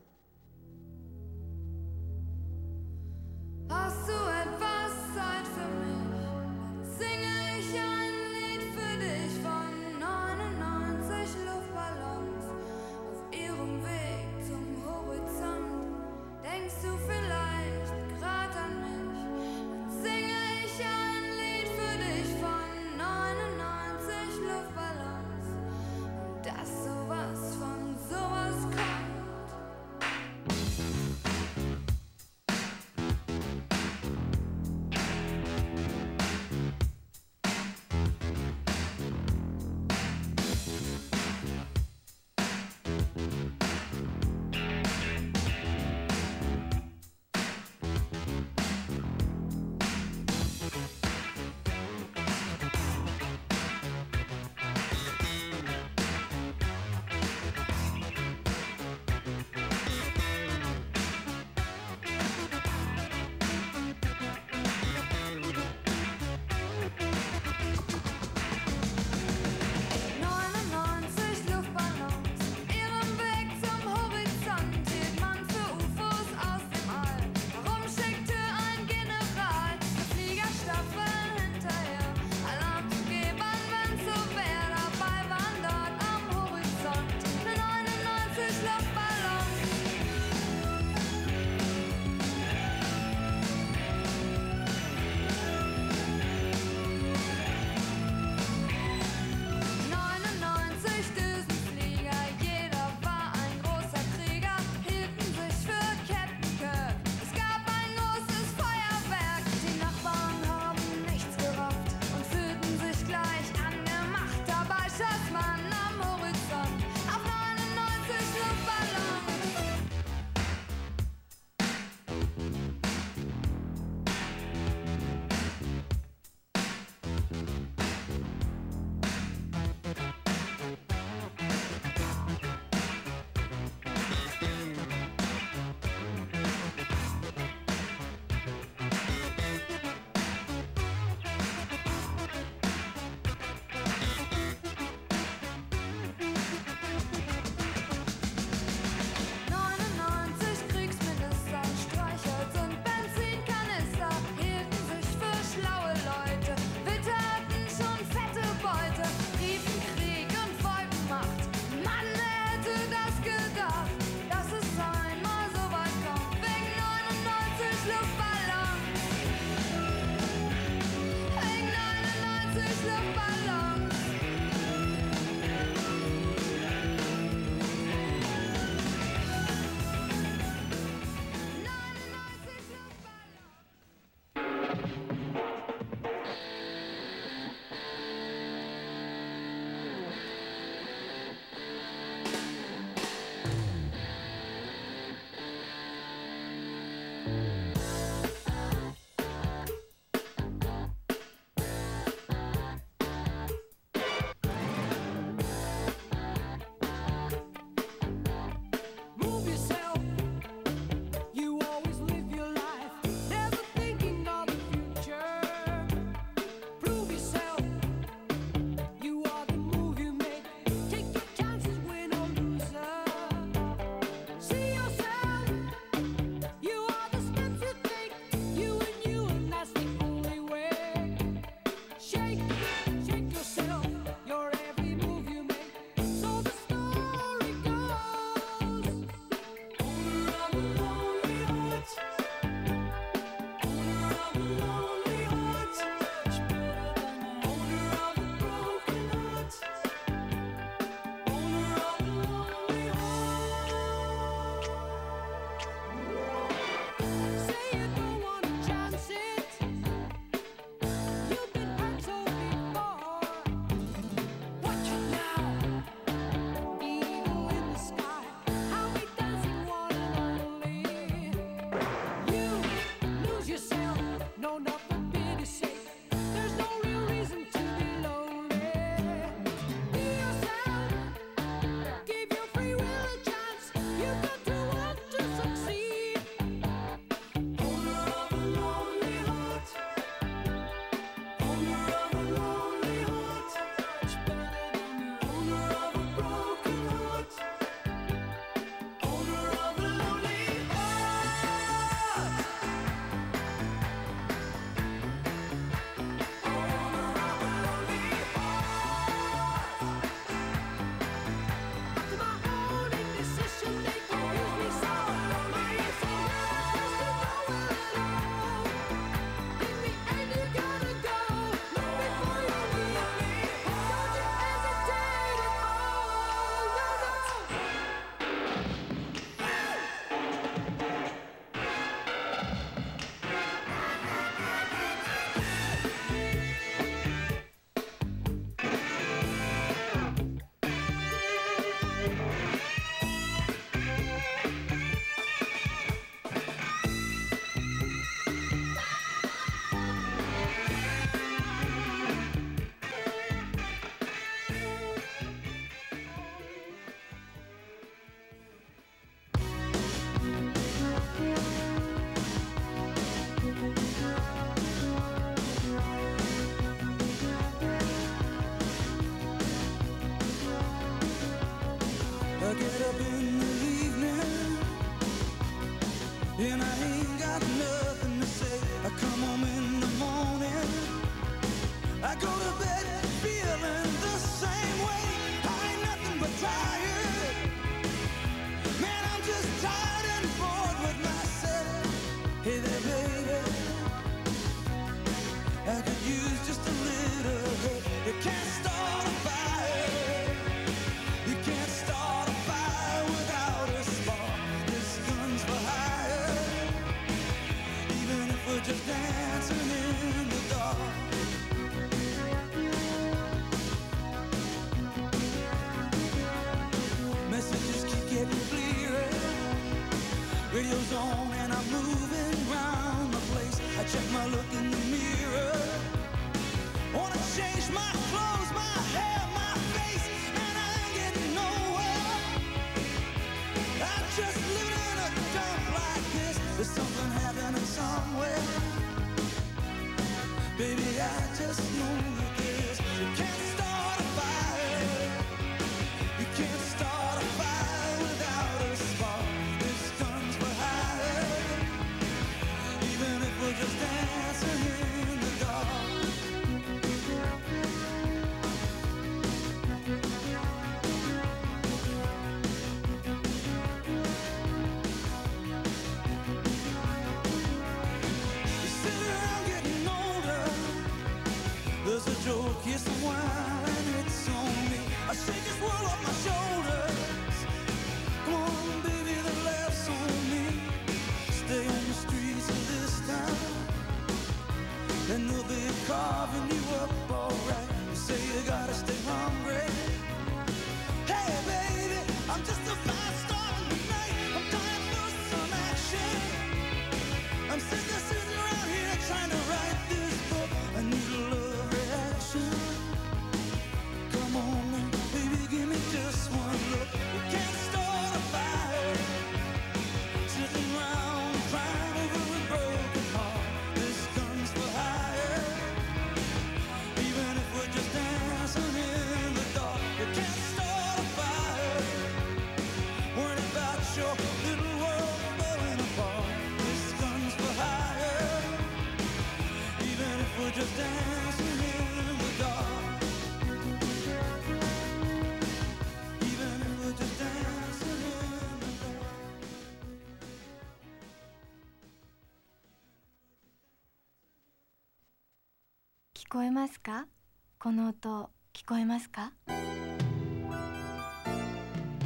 この音聞こえますか？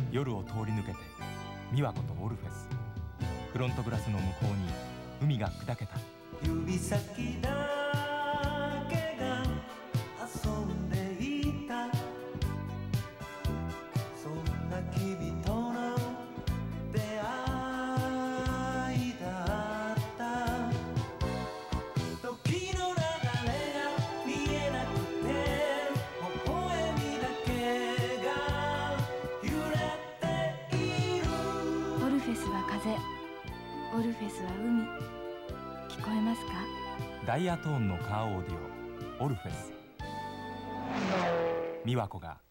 夜を通り抜けて美和子とオルフェス。フロントグラスの向こうに海が砕けた。指先だダイヤトーンのカーオーディオオルフェス。美和子が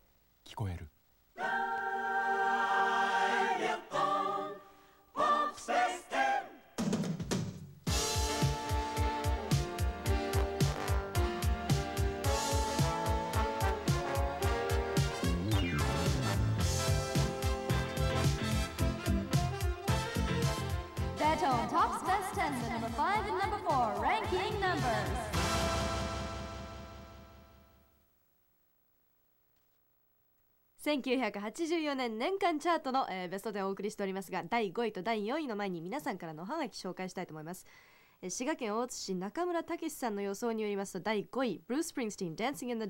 1984年年間チャートの、ベストでお送りしておりますが第5位と第4位の前に皆さんからのおは紹介したいと思います、えー、滋賀県大津市中村武さんの予想によりますと第5位ブルース・スプリングスティン Dancing in the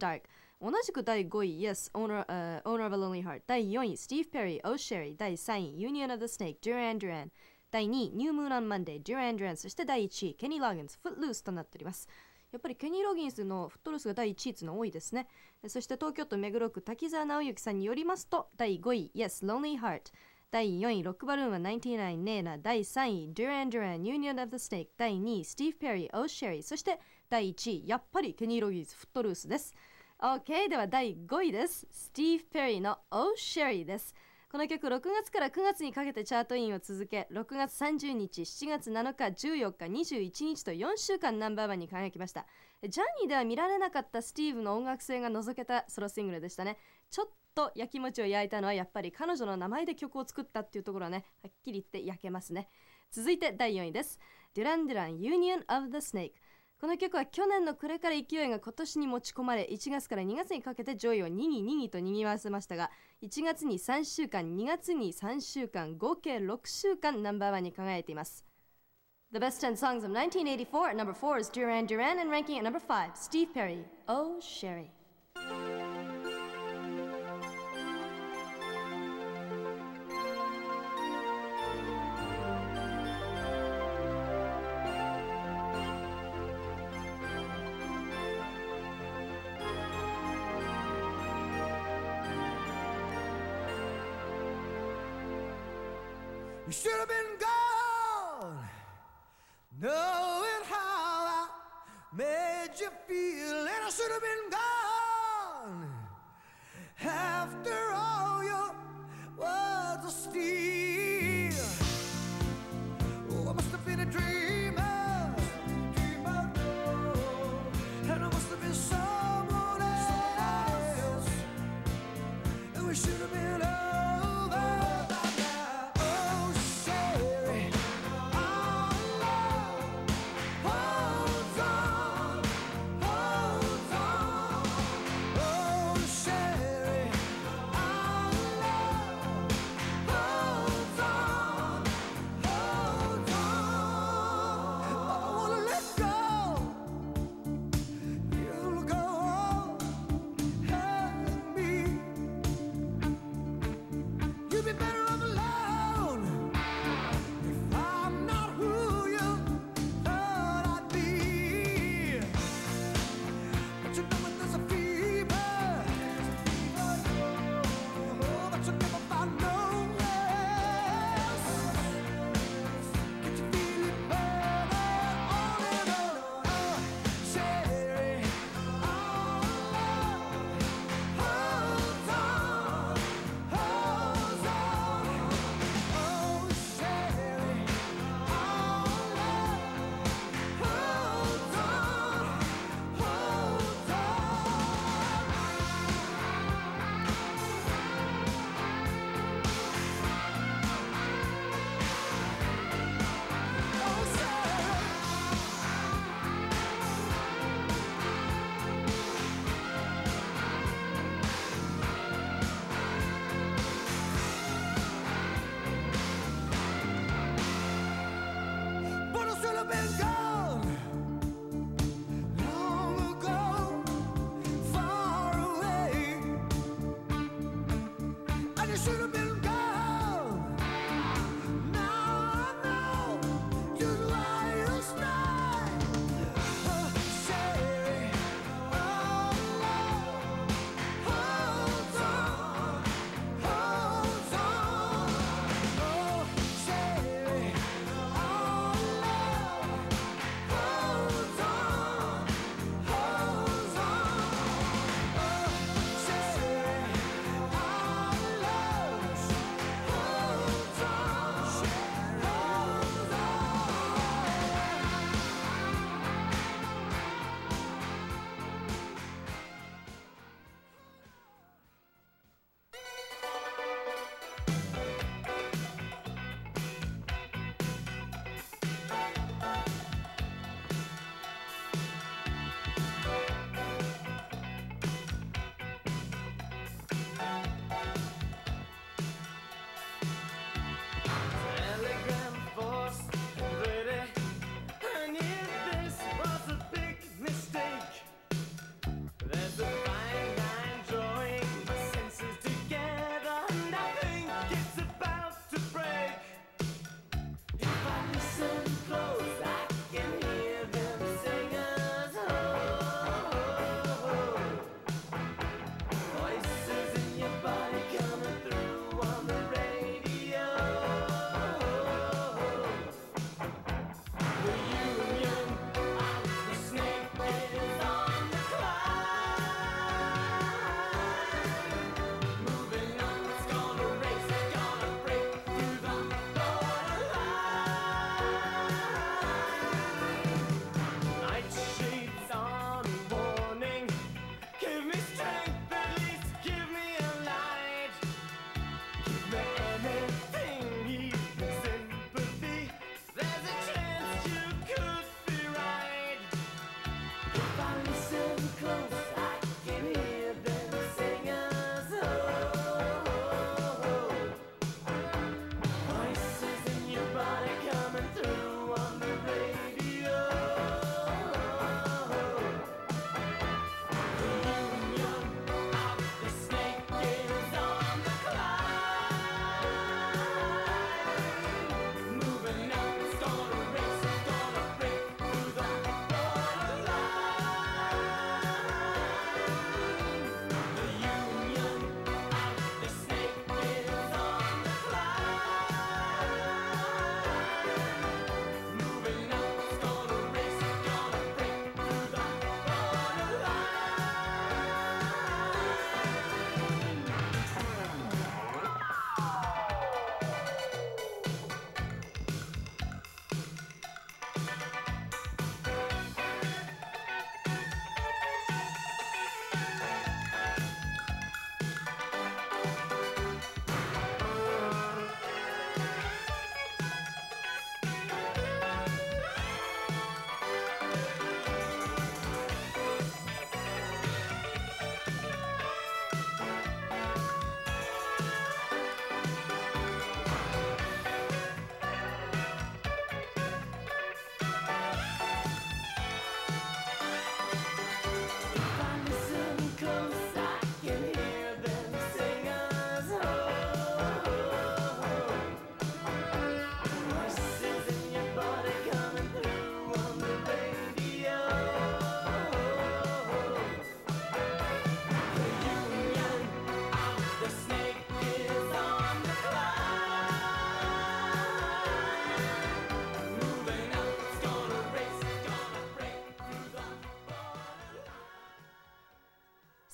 同じく第5位 Yes, オーナー・オ、ーナ owner of a Lonely Heart 第4位スティーブ・ペリー Oh Sherrie 第3位 Union of the Snake Duran Duran 第2位 New Moon on Monday Duran Duran そして第1位 Kenny Loggins Footloose となっております。やっぱりケニー・ロギンスの Footloose が第1位というの多いですね。そして東京都目黒区滝沢直之さんによりますと第5位 Yes Lonely Heart 第4位ロックバルーンは99ネーナ第3位 Duran Duran Union of the Snake 第2位 Steve Perry O'Sherry そして第1位やっぱりケニー・ロギンスフットルースです。OK では第5位です。スティーブ・ペリーの O'Sherry です。この曲6月から9月にかけてチャートインを続け6月30日7月7日14日21日と4週間ナンバーワンに輝きました。ジャーニーでは見られなかったスティーブの音楽性が除けたソロシングルでしたね。ちょっと焼き餅を焼いたのはやっぱり彼女の名前で曲を作ったっていうところはねはっきり言って焼けますね。続いて第4位です。デュラン・デュラン Union of the Snake この曲は去年の暮れから勢いが今年に持ち込まれ1月から2月にかけて上位を2位2位と賑わせましたが1月に3週間2月に3週間合計6週間ナンバーワンに輝いています The best 10 songs of 1984 at number 4 is Duran Duran, and ranking at number 5, Steve Perry, Oh Sherry.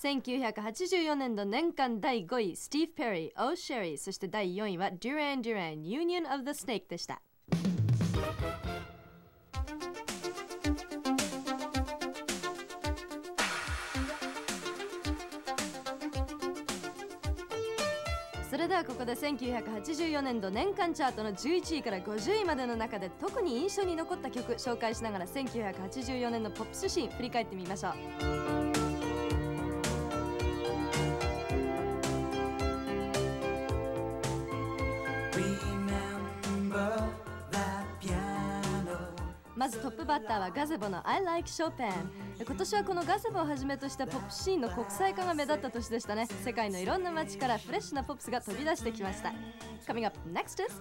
1984年度年間第5位スティーブ・ペリー、 Oh Sherrie そして第4位はデュラン・デュラン、 Union of the Snake でした。それではここで1984年度年間チャートの11位から50位までの中で特に印象に残った曲紹介しながら1984年のポップスシーン振り返ってみましょう。バッターはガゼボの I Like Chopin 今年はこのガゼボをはじめとしたポップシーンの国際化が目立った年でしたね。世界のいろんな街からフレッシュなポップスが飛び出してきました。Coming up next is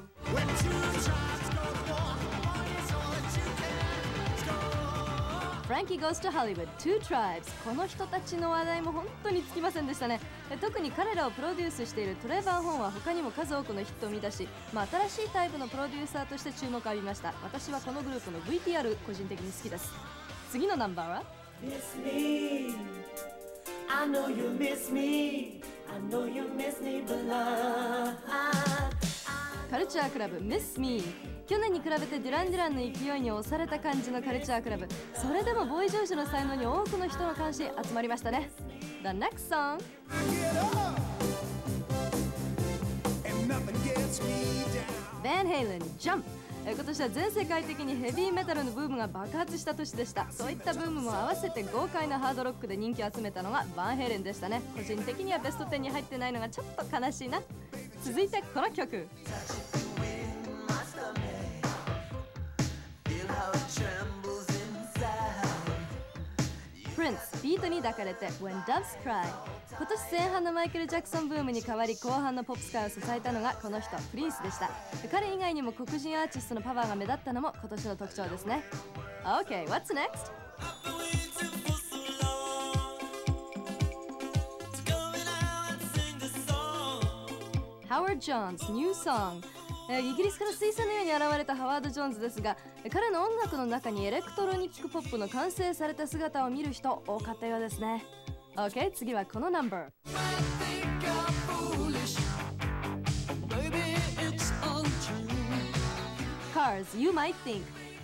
Frankie Goes to Hollywood Two Tribes この人たちの話題も本当につきませんでしたね特に彼らをプロデュースしているトレバー・ホーンは他にも数多くのヒットを生み出し、まあ、新しいタイプのプロデューサーとして注目を浴びました私はこのグループの VTR 個人的に好きです次のナンバーは？Miss me. I know you miss me. I know you miss me, but love. カルチャークラブ Miss Me 去年に比べてデュラン・デュランの勢いに押された感じのカルチャークラブ。それでもボーイ・ジョージの才能に多くの人の監視集まりましたね。The next song Van Halen Jump 今年は全世界的にヘビーメタルのブームが爆発した年でした。そういったブームも合わせて豪快なハードロックで人気を集めたのがバンヘイレンでしたね。個人的にはベスト10に入ってないのがちょっと悲しいな。続いてこの曲。Feel how it trembles inside. プリンスビートに抱かれて When Doves Cry 今年前半のマイケル・ジャクソンブームに代わり後半のポップス界を支えたのがこの人プリンスでした彼以外にも黒人アーティストのパワーが目立ったのも今年の特徴ですね OK what's next? Howard Jones New Song えーイギリスから彗星のように現れたハワード・ジョーンズですがえー彼の音楽の中にエレクトロニックポップの完成された姿を見る人多かったようですね。OK 次はこのナンバー。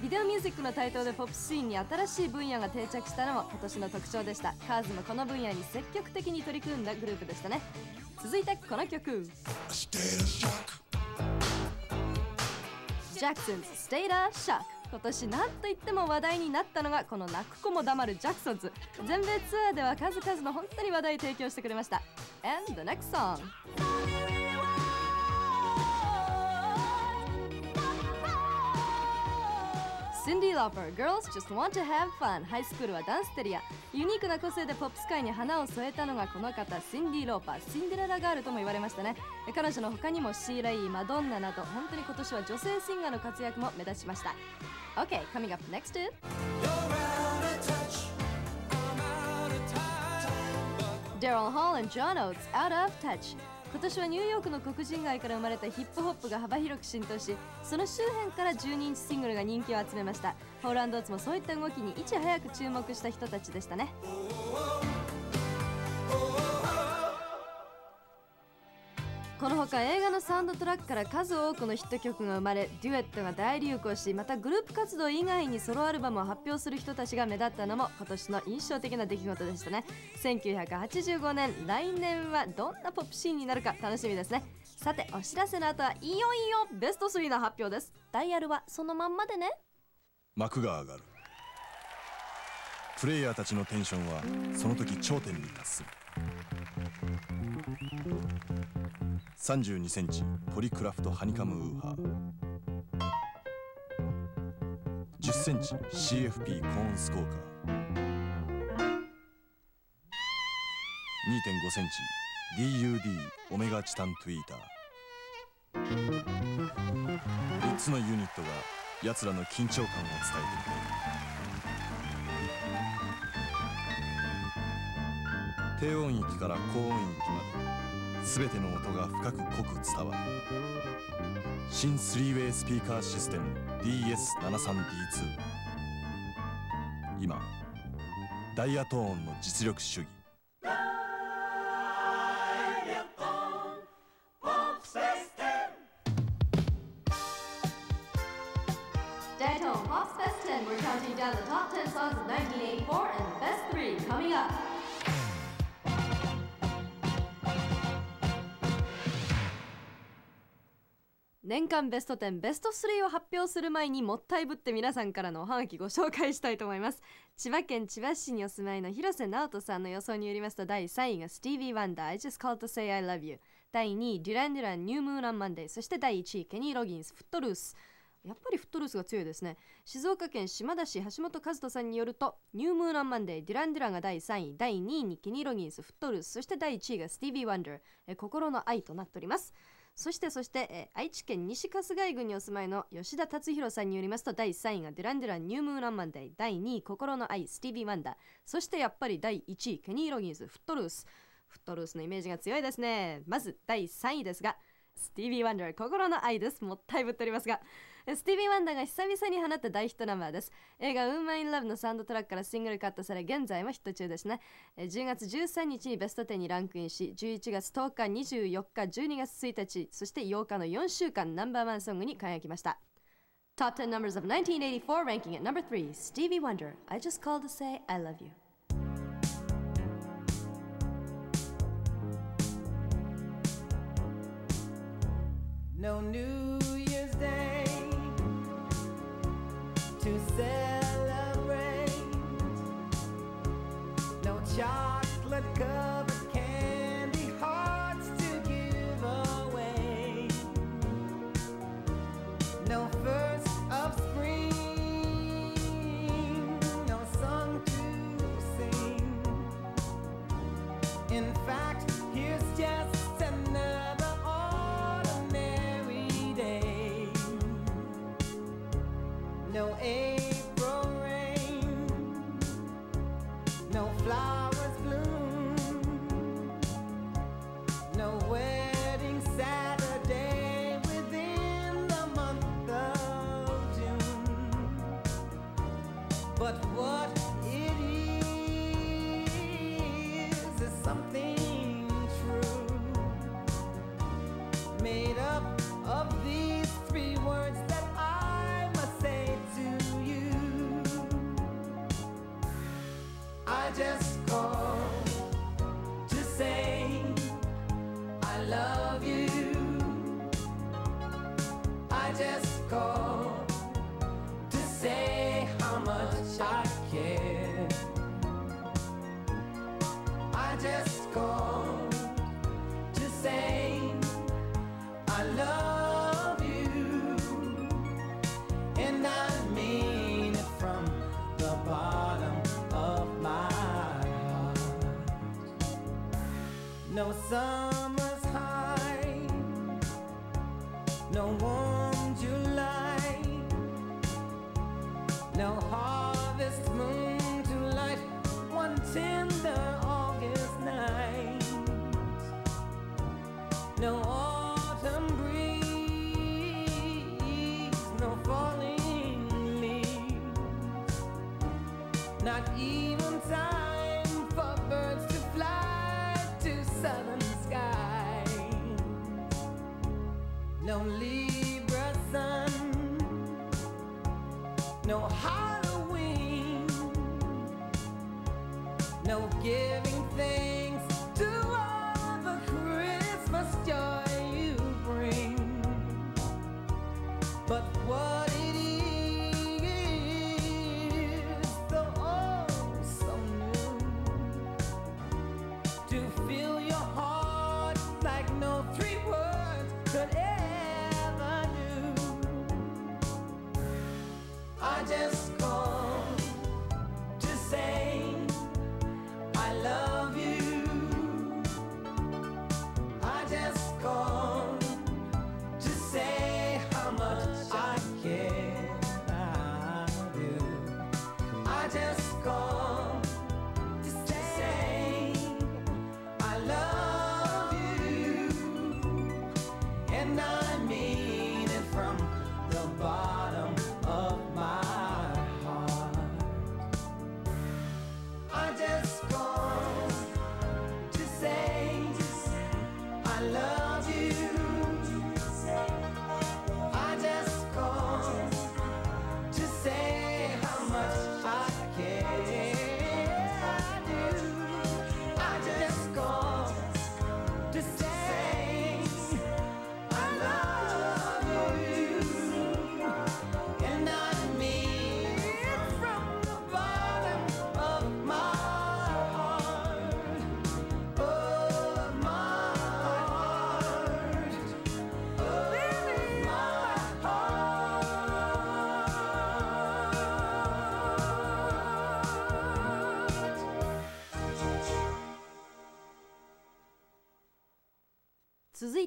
ビデオミュージックの台頭でポップシーンに新しい分野が定着したのも今年の特徴でした。カーズもこの分野に積極的に取り組んだグループでしたね。続いてこの曲 Jackson's State of Shock 今年なんといっても話題になったのがこの泣く子も黙るジャクソンズ。全米ツアーでは数々の本当に話題提供してくれました。And the next song Cindy Lauper Girls Just Want to Have Fun. ハイスクールはダンステリア。ユニークな個性でポップス界に花を添えたのがこの方シンディ・ローパーシンデレラガールとも言われましたね。彼女の他にもシーライーマドンナなど本当に今年は女性シンガーの活躍も目立ちました。OK coming up next is Daryl Hall and John Oates Out of Touch. 今年はニューヨークの黒人街から生まれたヒップホップが幅広く浸透しその周辺から12インチシングルが人気を集めました。ホールオーツもそういった動きにいち早く注目した人たちでしたね。このほか映画のサウンドトラックから数多くのヒット曲が生まれデュエットが大流行しまたグループ活動以外にソロアルバムを発表する人たちが目立ったのも今年の印象的な出来事でしたね。1985年来年はどんなポップシーンになるか楽しみですね。さてお知らせの後はいよいよベスト3の発表です。ダイヤルはそのまんまでね。幕が上がる。プレイヤーたちのテンションはその時頂点に達する。32センチポリクラフトハニカムウーハー。10センチ CFP コーンスコーカー。2.5センチ DUD オメガチタントゥイーター。3つのユニットが奴らの緊張感を伝えてくれる。低音域から高音域まで全ての音が深く濃く伝わる。新スリーウェイスピーカーシステム DS73D2 今ダイヤトーンの実力主義。ダイヤトーンポップステム We're counting down the top 10 songs of 1984 and 年間ベスト10ベスト3を発表する前にもったいぶって皆さんからのおはがきご紹介したいと思います。千葉県千葉市にお住まいの広瀬直人さんの予想によりますと第3位がスティービー・ワンダー。I just called to say I love you 第2位デュラン・デュラン New Moon on Monday。そして第1位ケニー・ロギンスフットルース。やっぱりフットルースが強いですね。静岡県島田市橋本和人さんによると New Moon on Monday デュラン・デュランが第3位。第2位にケニー・ロギンスフットルース。そして第1位がスティービー・ワンダー。えー心の愛となっております。そしてそして、えー愛知県西春日井郡にお住まいの吉田達弘さんによりますと第3位がデュラン・デュラン New Moon on Monday 第2位心の愛スティービー・ワンダー。そしてやっぱり第1位ケニー・ロギンズフットルース。フットルースのイメージが強いですね。まず第3位ですがスティービー・ワンダー心の愛です。もったいぶっておりますがスティービー・ワンダーが久々に放った大ヒットナンバーです。映画「ウーマン・イン・ラブ」のサウンドトラックからシングルカットされ現在もヒット中ですね。10月13日にベスト10にランクインし11月10日24日12月1日そして8日の4週間ナンバーワンソングに輝きました。Top 10 numbers of 1984 ranking at number 3 Stevie Wonder. I just called to say I love you.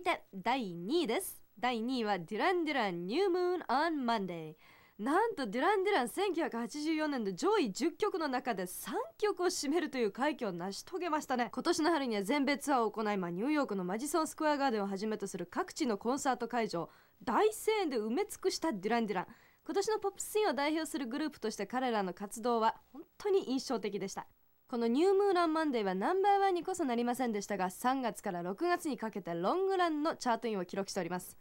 て第2位です。第2位はデュラン・デュラン New Moon on Monday なんとデュラン・デュラン1984年の上位10曲の中で3曲を占めるという快挙を成し遂げましたね。今年の春には全米ツアーを行い、まあ、ニューヨークのマジソンスクエアガーデンをはじめとする各地のコンサート会場大声援で埋め尽くしたデュラン・デュラン。今年のポップシーンを代表するグループとして彼らの活動は本当に印象的でした。このニュームーランマンデーはナンバーワンにこそなりませんでしたが3月から6月にかけてロングランのチャートインを記録しております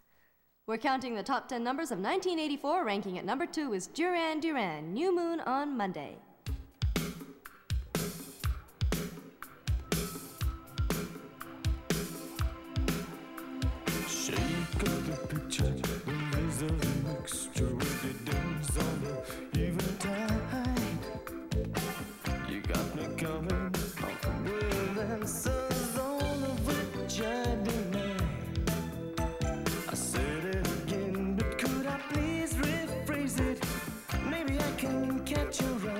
We're counting the top 10 numbers of 1984. Ranking at number 2 is Duran Duran, New Moon on Monday. capture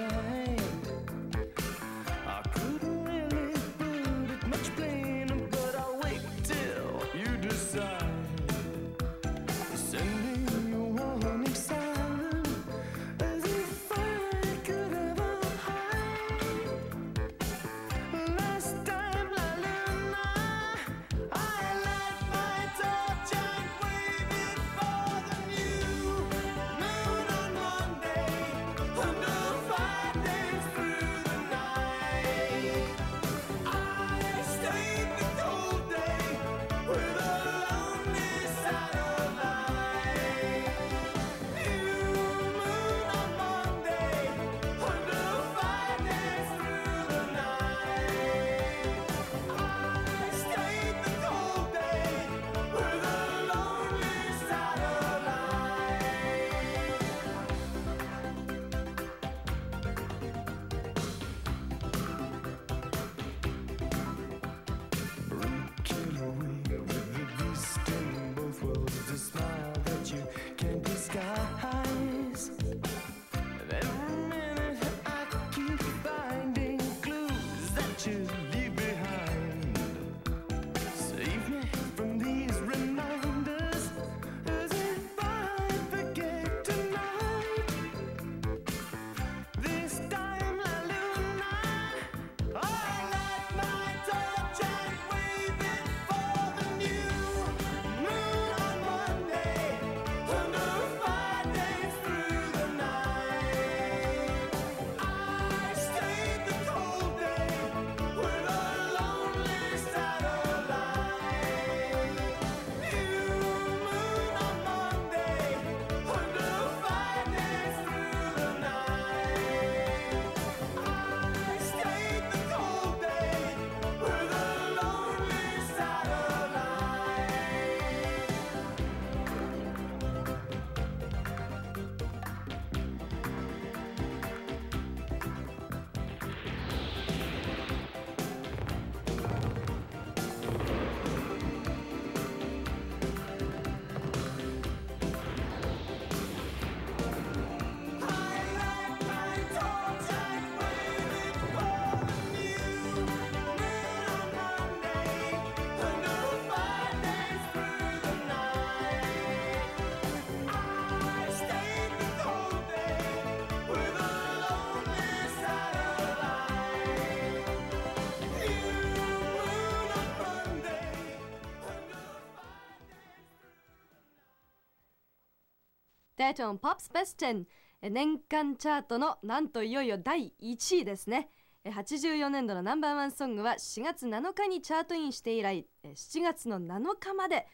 デートンポップスベスト10年間チャートのなんといよいよ第1位ですね。84年度のナンバーワンソングは4月7日にチャートインして以来7月の7日まで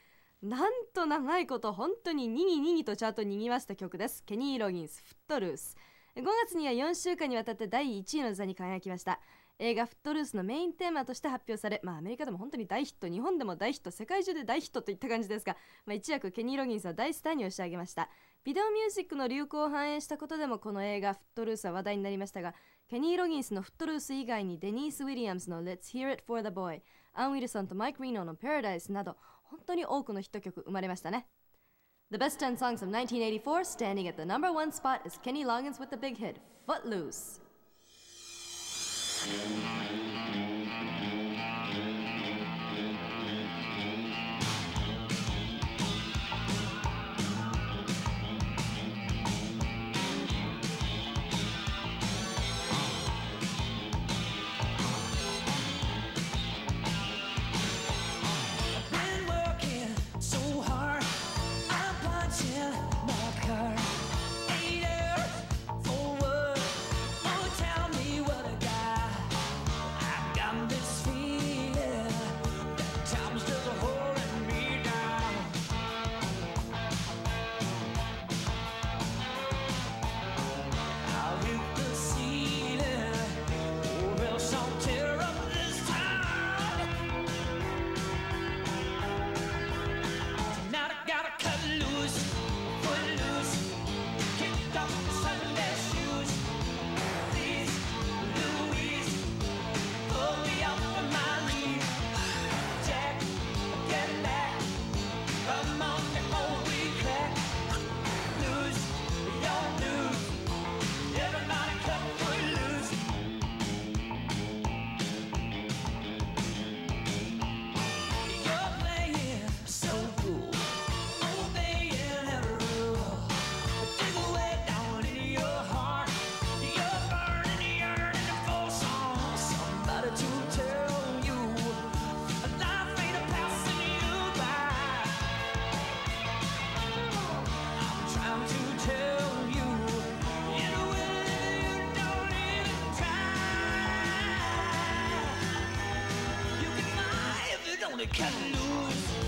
なんと長いこと本当ににぎにぎとチャートにぎわした曲です。ケニー・ロギンスフットルース。5月には4週間にわたって第1位の座に輝きました。映画「フットルース」のメインテーマとして発表され、まあ、アメリカでも本当に大ヒット日本でも大ヒット世界中で大ヒットといった感じですが、まあ、一躍ケニー・ロギンスは大スターに押し上げました。ビデオミュージックの流行を反映したことでもこの映画「フットルース」は話題になりましたがケニー・ロギンスのフットルース以外にデニース・ウィリアムズの「Let's Hear It for the Boy」アン・ウィルソンとマイク・リーノの「Paradise」など本当に多くのヒット曲生まれましたね。The best 10 songs of 1984 standing at the number one spot is Kenny Loggins with the big hit Footloose「Cut loose,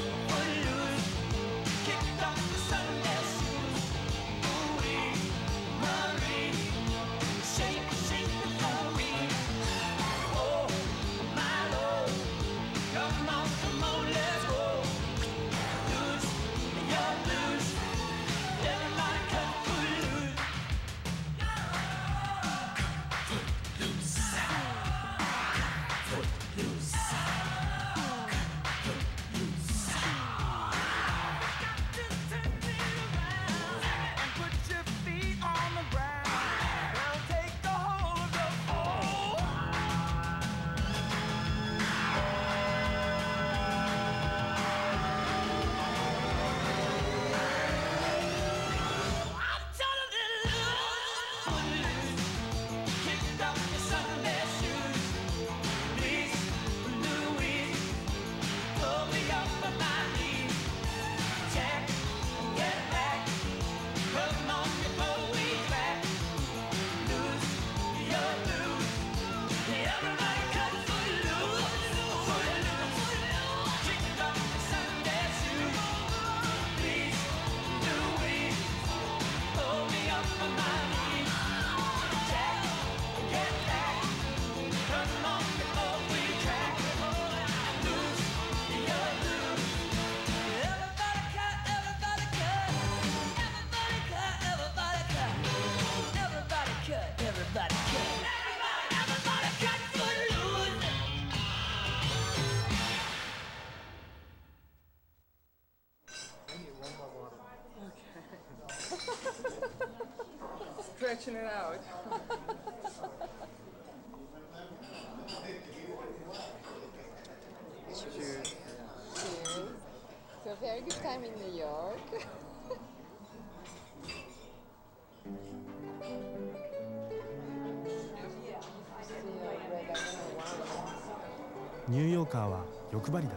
ニューヨーカーは欲張りだ。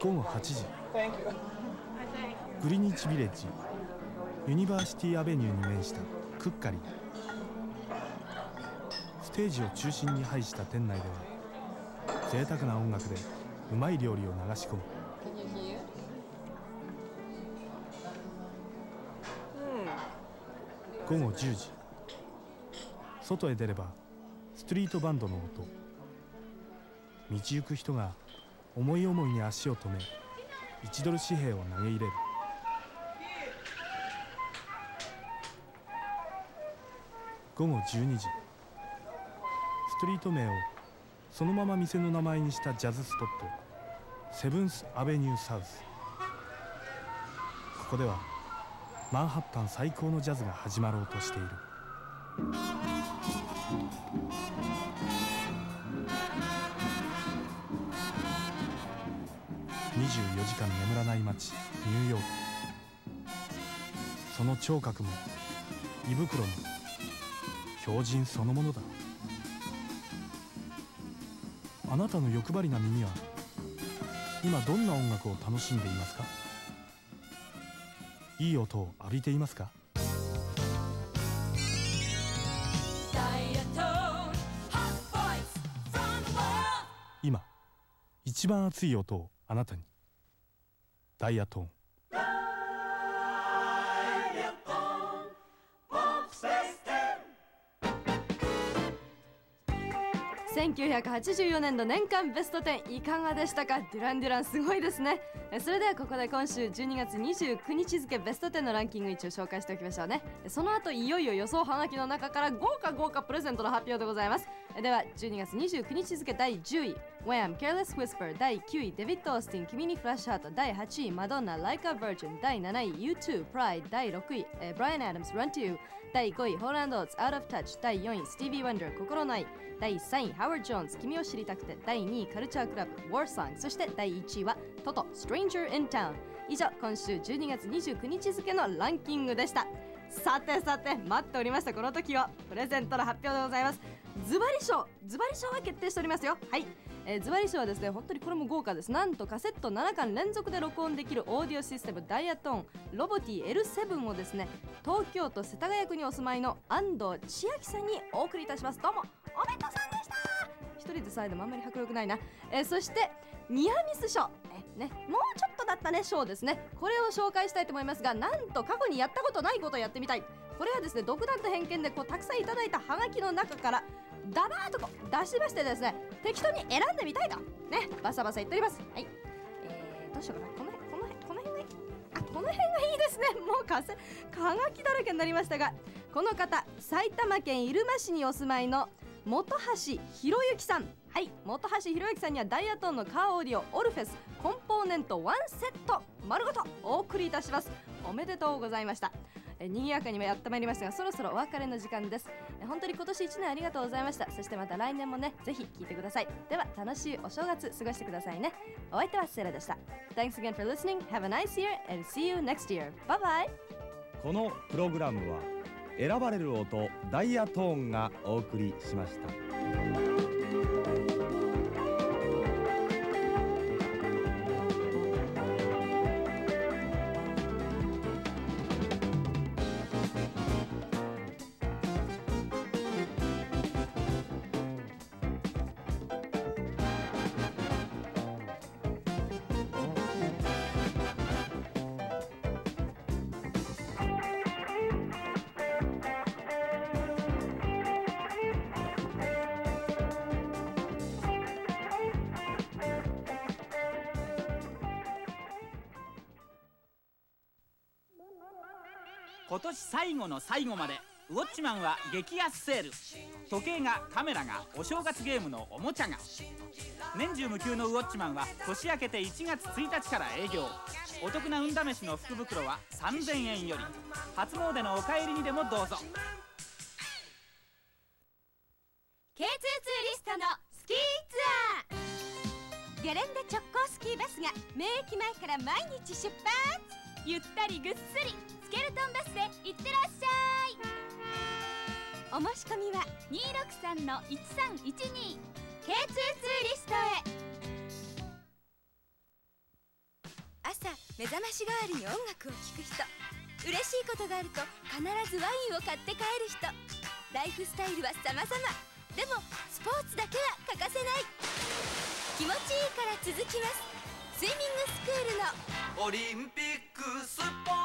午後8時。グリニッチビレッジ。ユニバーシティアベニューに面したクッカリ。ステージを中心に配した店内では贅沢な音楽でうまい料理を流し込む。午後10時。外へ出ればストリートバンドの音。道行く人が思い思いに足を止め1ドル紙幣を投げ入れる。午後12時。ストリート名をそのまま店の名前にしたジャズスポットセブンス・アベニュー・サウス。ここではマンハッタン最高のジャズが始まろうとしている。間眠らない街ニューヨーク。その聴覚も胃袋も強靭そのものだ。あなたの欲張りな耳は今どんな音楽を楽しんでいますか？いい音を浴びていますか？今一番熱い音をあなたにダイヤトーン1984年度年間ベスト10いかがでしたか？デュラン・デュランすごいですね。それではここで今週12月29日付ベスト10のランキング一応紹介しておきましょうね。その後いよいよ予想はがきの中から豪華豪華プレゼントの発表でございます。では12月29日付第10位。Wham! Careless Whisper 第9位。デビッド・オースティン君にフラッシュハート。第8位。マドンナ Like a Virgin 第7位。U2 Pride 第6位、えー、Brian Adams Run to You 第5位。Hold on Dots Out of Touch 第4位。Stevie Wonder 心ない。第3位 Howard Jones 君を知りたくて。第2位カルチャークラブ War Song そして第1位はトト Stranger in Town 以上今週12月29日付のランキングでした。さてさて待っておりました。この時はプレゼントの発表でございます。ズバリ賞ズバリ賞は決定しておりますよ。はい。えーズバリ賞はですね本当にこれも豪華です。なんとカセット7巻連続で録音できるオーディオシステムダイヤトーンロボティ L7 をですね東京都世田谷区にお住まいの安藤千秋さんにお送りいたします。どうもおめでとうさんでした。一人でさえでもあんまり迫力ないな、えーそしてニアミス賞、えね、もうちょっとだったね賞ですね。これを紹介したいと思いますがなんと過去にやったことないことをやってみたい。これはですね独断と偏見でこうたくさんいただいたハガキの中からダバーとこ出しましてですね適当に選んでみたいと。ねバサバサ言っております。はい。えー、どうしようかな。この辺この辺この辺がいい。あこの辺がいいですね。もうかせはがきだらけになりましたがこの方埼玉県入間市にお住まいの本橋博之さん。はい。本橋博之さんにはダイヤトーンのカーオーディオオルフェスコンポーネント1セット丸ごとお送りいたします。おめでとうございました。え賑やかにもやってまいりましたがそろそろお別れの時間です。え本当に今年1年ありがとうございました。そしてまた来年もねぜひ聞いてください。では楽しいお正月過ごしてくださいね。お相手はセラでした。Thanks again for listening. Have a nice year and see you next year. Bye bye このプログラムは選ばれる音ダイヤトーンがお送りしました。後の最後までウォッチマンは激安セール。時計がカメラがお正月ゲームのおもちゃが。年中無休のウォッチマンは年明けて1月1日から営業。お得な運試しの福袋は3000円より。初詣のお帰りにでもどうぞ。K2 ツーリストのスキーツアー。ゲレンデ直行スキーバスが名駅前から毎日出発。ゆったりぐっすり。スケルトンバスで行ってらっしゃい。お申し込みは263の1312 K2 ツーリストへ。朝目覚まし代わりに音楽を聴く人。嬉しいことがあると必ずワインを買って帰る人。ライフスタイルは様々。でもスポーツだけは欠かせない。気持ちいいから続きます。スイミングスクールの。オリンピックスポーツ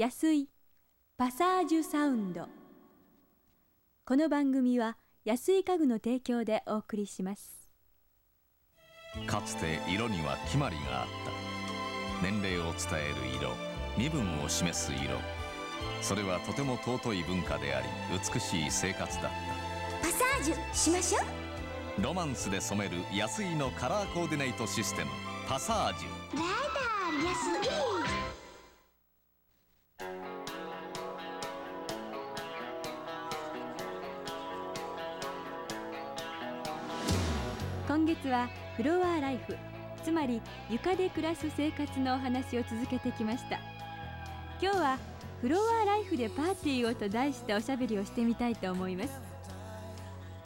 安いパサージュサウンド。この番組は安い家具の提供でお送りします。かつて色には決まりがあった。年齢を伝える色身分を示す色。それはとても尊い文化であり美しい生活だっパサージュしましょう。たロマンスで染める安いのカラーコーディネートシステムパサージュ。ラダ安い月はフロアライフつまり床で暮らす生活のお話を続けてきました。今日はフロアライフでパーティーをと題しておしゃべりをしてみたいと思います。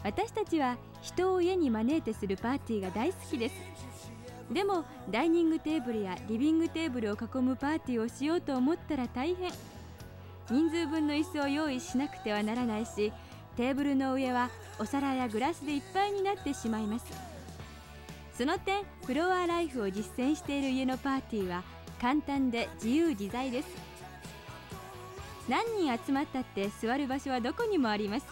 私たちは人を家に招いてするパーティーが大好きです。でもダイニングテーブルやリビングテーブルを囲むパーティーをしようと思ったら大変。人数分の椅子を用意しなくてはならないしテーブルの上はお皿やグラスでいっぱいになってしまいます。その点フロアライフを実践している家のパーティーは簡単で自由自在です。何人集まったって座る場所はどこにもあります。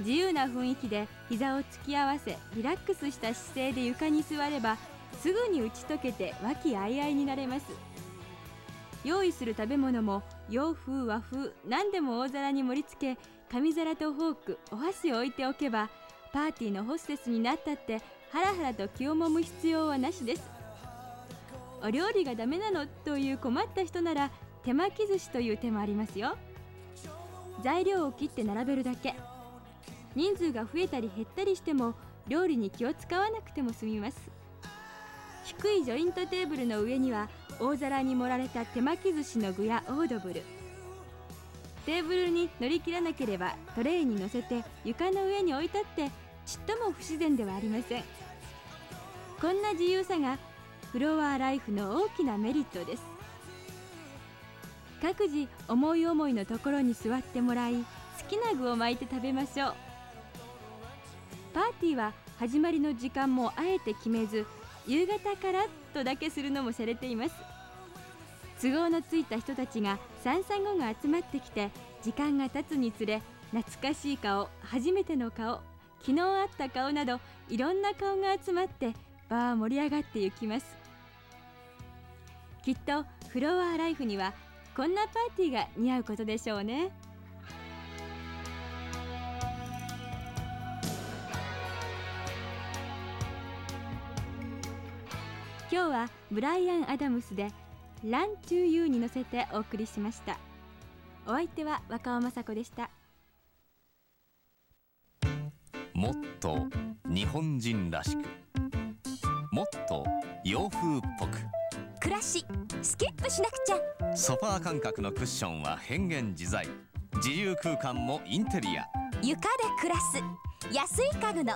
自由な雰囲気で膝を突き合わせリラックスした姿勢で床に座ればすぐに打ち解けて和気あいあいになれます。用意する食べ物も洋風和風何でも大皿に盛り付け紙皿とフォークお箸を置いておけばパーティーのホステスになったってハラハラと気をもむ必要はなしです。お料理がダメなのという困った人なら手巻き寿司という手もありますよ。材料を切って並べるだけ。人数が増えたり減ったりしても料理に気を使わなくても済みます。低いジョイントテーブルの上には大皿に盛られた手巻き寿司の具やオードブル。テーブルに乗り切らなければトレイに乗せて床の上に置いたってちっとも不自然ではありません。こんな自由さがフロアライフの大きなメリットです。各自思い思いのところに座ってもらい好きな具を巻いて食べましょう。パーティーは始まりの時間もあえて決めず夕方からとだけするのも洒落ています。都合のついた人たちが三々後が集まってきて時間が経つにつれ懐かしい顔初めての顔昨日会った顔などいろんな顔が集まって場は盛り上がってゆきます。きっとフロアライフにはこんなパーティーが似合うことでしょうね。今日はブライアン・アダムスで「Run to You」に乗せてお送りしました。お相手は若尾雅子でした。もっと日本人らしくもっと洋風っぽく。暮らしスキップしなくちゃ。ソファー感覚のクッションは変幻自在。自由空間もインテリア。床で暮らす。安い家具の